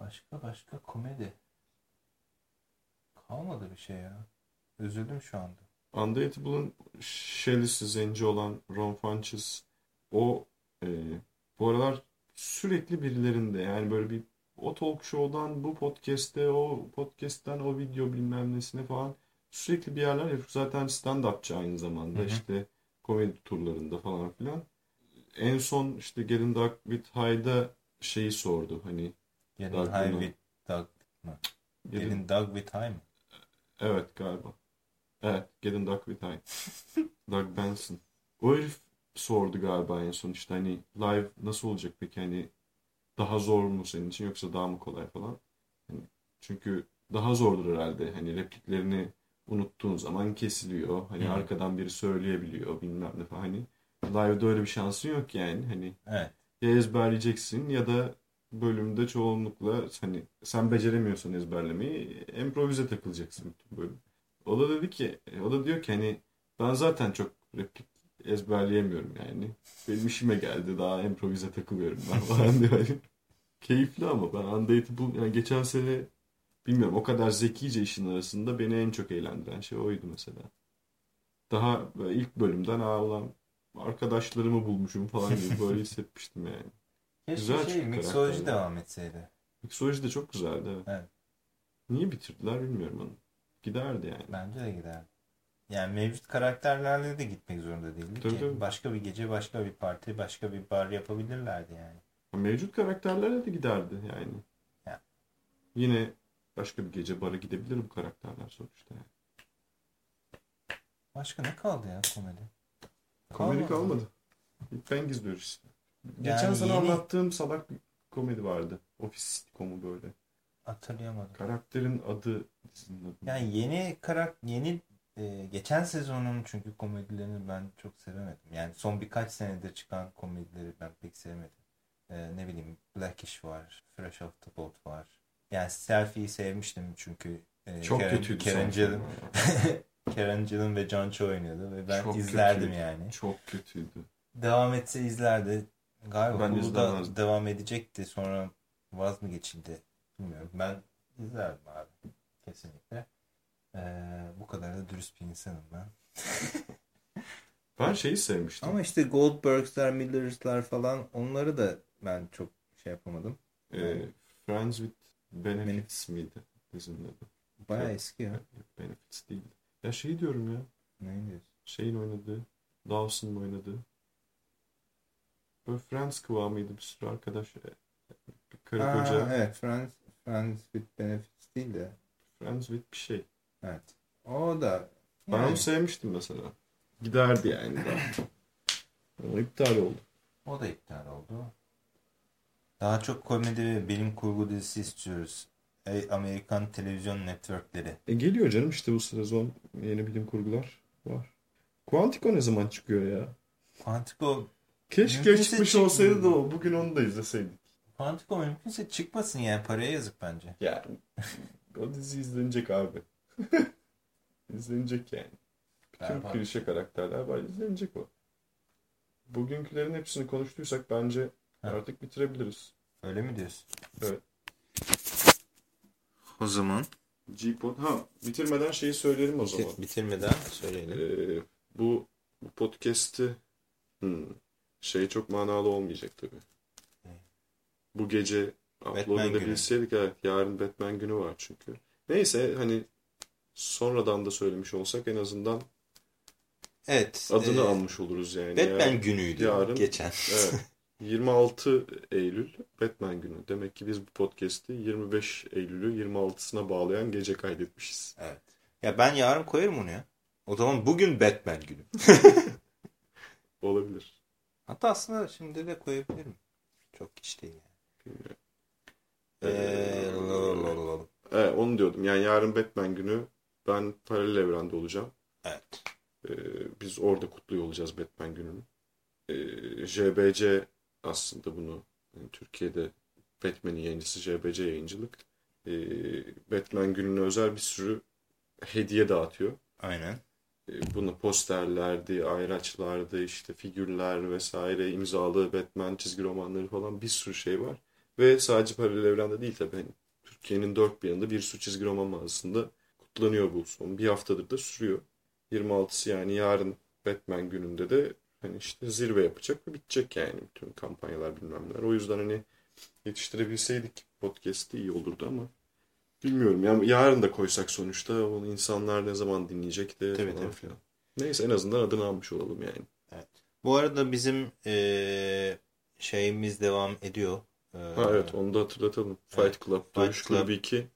A: Başka başka komedi. Kalmadı bir şey ya. Üzüldüm şu anda.
B: Undateable'ın Shelley'si zenci olan Ron Funches o e, bu aralar sürekli birilerinde yani böyle bir o talk show'dan bu podcast'te o podcast'ten o video bilmem nesine falan sürekli bir yerler yapıyor. Zaten stand-upçı aynı zamanda.
A: Hı hı.
B: işte komedi turlarında falan filan. En son işte Getting Dark with High'da şeyi sordu. Hani
A: Getting
B: Doug
A: High with Doug. mı?
B: Getting-
A: Getting Doug with High mı?
B: Evet galiba. Evet. Getting Dark with High. Doug Benson. O herif sordu galiba en son işte hani live nasıl olacak peki hani daha zor mu senin için yoksa daha mı kolay falan. Hani çünkü daha zordur herhalde hani repliklerini unuttuğun zaman kesiliyor. Hani
A: Hı.
B: arkadan biri söyleyebiliyor bilmem ne falan. Hani live'da öyle bir şansın yok yani. Hani
A: Evet.
B: ya ezberleyeceksin ya da bölümde çoğunlukla hani sen beceremiyorsan ezberlemeyi improvize takılacaksın bütün bölüm. O da dedi ki, o da diyor ki hani ben zaten çok replik ezberleyemiyorum yani. Benim işime geldi daha improvize takılıyorum ben falan diyor. Hani Keyifli ama ben Undateable yani geçen sene bilmiyorum o kadar zekice işin arasında beni en çok eğlendiren şey oydu mesela. Daha ilk bölümden aa ulan arkadaşlarımı bulmuşum falan gibi böyle hissetmiştim yani.
A: Keşke
B: Güzel
A: şey miksoloji devam etseydi.
B: Mixoloji de çok güzeldi evet.
A: Evet.
B: Niye bitirdiler bilmiyorum onu. Giderdi yani.
A: Bence de giderdi. Yani mevcut karakterlerle de gitmek zorunda değildi
B: Tabii,
A: ki.
B: tabii.
A: Başka bir gece, başka bir parti, başka bir bar yapabilirlerdi yani.
B: Mevcut karakterlerle de giderdi yani.
A: Ya.
B: Yine başka bir gece bara gidebilir bu karakterler sonuçta. Yani.
A: Başka ne kaldı ya komedi?
B: Komedi kalmadı. Big Bang izliyoruz işte. Geçen
A: Yani
B: sana
A: yeni-
B: anlattığım salak bir komedi vardı. Ofis sitcomu böyle.
A: Hatırlayamadım.
B: Karakterin adı dizinin adı.
A: Yani yeni karak yeni e, geçen sezonun çünkü komedilerini ben çok sevemedim. Yani son birkaç senedir çıkan komedileri ben pek sevmedim. E, ne bileyim Blackish var, Fresh Off the Boat var. Yani Selfie'yi sevmiştim çünkü e,
B: Çok
A: Karen,
B: kötüydü
A: Karen Gillan ve Cho oynuyordu ve ben
B: Çok
A: izlerdim
B: kötüydü.
A: yani.
B: Çok kötüydü.
A: Devam etse izlerdi. Galiba
B: Ben
A: Hulu'da
B: izlemezdim.
A: devam edecekti. Sonra vaz mı geçildi? Bilmiyorum. Ben izlerdim abi. Kesinlikle. Ee, bu kadar da dürüst bir insanım ben.
B: Ben şeyi sevmiştim.
A: Ama işte Goldbergs'ler, Millers'lar falan onları da ben çok şey yapamadım.
B: Ee, Friends with Benefits miydi dizinin adı?
A: Bayağı
B: Yok.
A: eski ya.
B: Benefits değildi. Ya şey diyorum ya.
A: Ne diyorsun?
B: Şeyin oynadığı. Dawson'ın oynadığı. Böyle Friends kıvamıydı bir sürü arkadaş. e, Karı
A: Aa,
B: koca.
A: evet. Friends, Friends with Benefits değil de.
B: Friends with bir şey.
A: Evet. O da
B: Ben
A: yani,
B: onu sevmiştim mesela. Giderdi yani. daha. İptal oldu.
A: o da iptal oldu. Daha çok komedi ve bilim kurgu dizisi istiyoruz. Ey Amerikan televizyon networkleri.
B: E geliyor canım işte bu sezon yeni bilim kurgular var. Quantico ne zaman çıkıyor ya?
A: Quantico
B: Keşke çıkmış
A: çık-
B: olsaydı da o. Bugün onu da izleseydik.
A: Quantico mümkünse çıkmasın yani paraya yazık bence.
B: Yani o dizi izlenecek abi. izlenecek yani. Bütün
A: Berbat.
B: klişe karakterler var izlenecek o. Bugünkülerin hepsini konuştuysak bence. Artık bitirebiliriz.
A: Öyle mi diyorsun?
B: Evet.
A: O zaman
B: G-Pod. Ha bitirmeden şeyi söyleyelim o zaman.
A: bitirmeden söyleyelim.
B: Ee, bu, bu podcast'i hmm, şey çok manalı olmayacak tabii. Bu gece upload edebilseydik evet yarın Batman günü var çünkü. Neyse hani sonradan da söylemiş olsak en azından
A: Evet.
B: adını
A: e,
B: almış oluruz yani.
A: Batman
B: Yarın-
A: günüydü
B: yarın-
A: geçen.
B: Evet. 26 Eylül Batman günü. Demek ki biz bu podcast'i 25 Eylül'ü 26'sına bağlayan gece kaydetmişiz.
A: Evet. Ya ben yarın koyarım onu ya. O zaman bugün Batman günü.
B: Olabilir.
A: Hatta aslında şimdi de koyabilirim. Çok geç değil yani. Ee, lalalala.
B: Evet, onu diyordum. Yani yarın Batman günü ben paralel evrende olacağım.
A: evet.
B: Ee, biz orada kutluyor olacağız Batman gününü. Ee, JBC aslında bunu yani Türkiye'de Batman'in yayıncısı JBC yayıncılık. Ee, Batman gününe özel bir sürü hediye dağıtıyor.
A: Aynen.
B: Ee, Bunu posterlerdi, ayraçlardı, işte figürler vesaire, imzalı Batman çizgi romanları falan bir sürü şey var. Ve sadece paralel evrende değil tabii. Hani Türkiye'nin dört bir yanında bir sürü çizgi roman mağazasında kutlanıyor bu son. Bir haftadır da sürüyor. 26'sı yani yarın Batman gününde de hani işte zirve yapacak ve bitecek yani bütün kampanyalar bilmem neler. O yüzden hani yetiştirebilseydik podcast'i iyi olurdu ama Bilmiyorum. Yani yarın da koysak sonuçta onu insanlar ne zaman dinleyecek de
A: Tabii,
B: falan
A: tabii.
B: filan. Neyse en azından adını almış olalım yani.
A: Bu arada bizim eee, şeyimiz devam ediyor. Eee,
B: Ha evet onu da hatırlatalım. Fight Club,
A: Fight
B: Dövüş
A: Club.
B: Kulübü 2.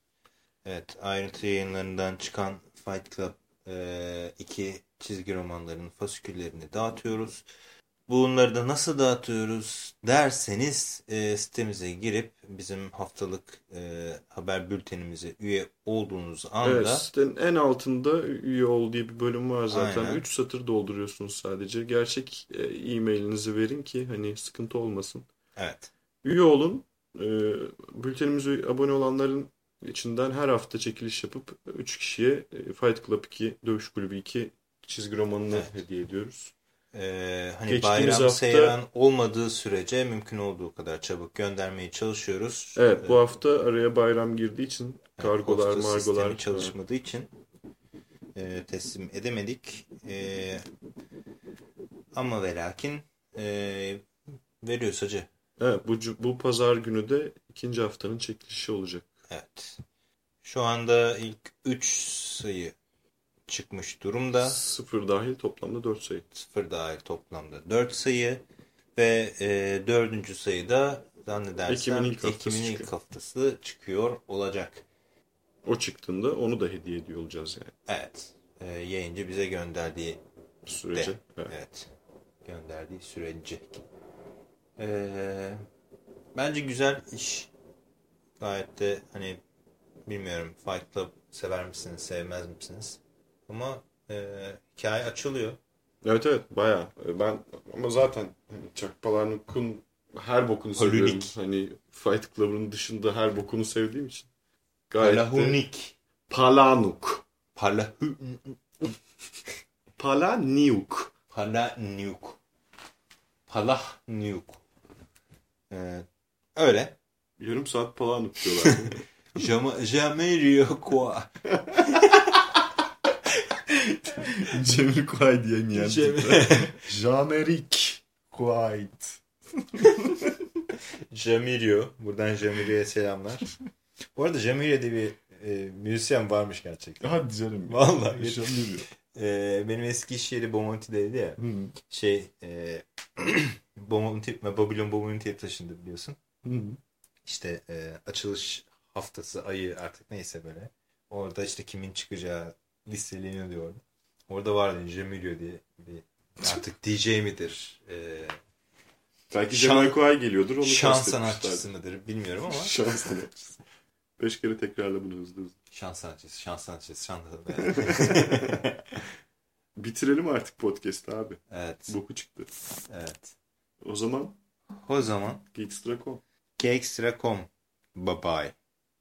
A: Evet, ayrıntı yayınlarından çıkan Fight Club e, iki çizgi romanlarının fasiküllerini dağıtıyoruz. Bunları da nasıl dağıtıyoruz derseniz e, sitemize girip bizim haftalık e, haber bültenimize üye olduğunuz anda
B: Evet sitenin en altında üye ol diye bir bölüm var zaten.
A: Aynen.
B: 3 satır dolduruyorsunuz sadece. Gerçek e, e-mailinizi verin ki hani sıkıntı olmasın.
A: evet,
B: Üye olun. E, bültenimize abone olanların içinden her hafta çekiliş yapıp 3 kişiye e, Fight Club 2, Dövüş Kulübü 2 çizgi romanını
A: Evet.
B: hediye ediyoruz.
A: e, hani
B: Geçtiğimiz
A: bayram
B: hafta-
A: seyran olmadığı sürece mümkün olduğu kadar çabuk göndermeye çalışıyoruz.
B: Evet bu
A: E,
B: hafta araya bayram girdiği için kargolar,
A: posta
B: margolar
A: çalışmadığı için e, teslim edemedik. E, ama ve lakin e, veriyoruz hacı.
B: Evet, bu, bu pazar günü de ikinci haftanın çekilişi olacak.
A: Evet. Şu anda ilk 3 sayı çıkmış durumda.
B: Sıfır dahil toplamda 4 sayı.
A: Sıfır dahil toplamda 4 sayı. Ve e, sayıda zannedersem
B: Ekim'in ilk haftası
A: Ekim'in ilk
B: çıkıyor.
A: haftası çıkıyor olacak.
B: O çıktığında onu da hediye ediyor olacağız yani
A: Evet. E, yayıncı bize gönderdiği
B: sürece.
A: De.
B: Evet.
A: Evet. Gönderdiği süreci. Ee, bence güzel iş. Gayet de hani bilmiyorum Fight Club sever misiniz, sevmez misiniz? Ama e, hikaye açılıyor.
B: Evet evet bayağı. Ee, Ben ama zaten hani Chuck Palahniuk'un her bokunu seviyorum.
A: Polunik.
B: Hani Fight Club'ın dışında her bokunu sevdiğim için. Gayet de
A: Palahunik.
B: Palahniuk.
A: Palahu
B: Palahniuk.
A: Palahniuk. Palahniuk. Ee, öyle.
B: Yarım saat Palahniuk diyorlar.
A: Jama- Jamiroquai.
B: Cemil Kuay diyemeyen.
A: Cem-
B: Jean-Éric Kuayt.
A: Jamirio. Buradan Jamirio'ya selamlar. Bu arada Jamirio diye bir e, müzisyen varmış gerçekten.
B: Hadi canım.
A: Vallahi.
B: Jean-Éric.
A: E, benim eski iş yeri Bomonti'deydi ya. Şey e, Bomonti, Babylon Bomonti'ye taşındı biliyorsun. İşte e, açılış haftası, ayı artık neyse böyle. Orada işte kimin çıkacağı listeleniyor diyor orada. Vardı Jamirio diye bir artık DJ midir? E,
B: Belki
A: Şan-
B: Cemal Kuay geliyordur. Onu
A: şan
B: kastetmişler.
A: sanatçısı mıdır bilmiyorum ama
B: Şan sanatçısı. Beş kere tekrarla bunu hızlı hızlı.
A: şan sanatçısı, şan sanatçısı, şan
B: Bitirelim artık podcast abi.
A: Evet.
B: Boku çıktı.
A: Evet.
B: O zaman
A: O zaman
B: Geekstra.com.
A: Geekstra.com. Bye bye.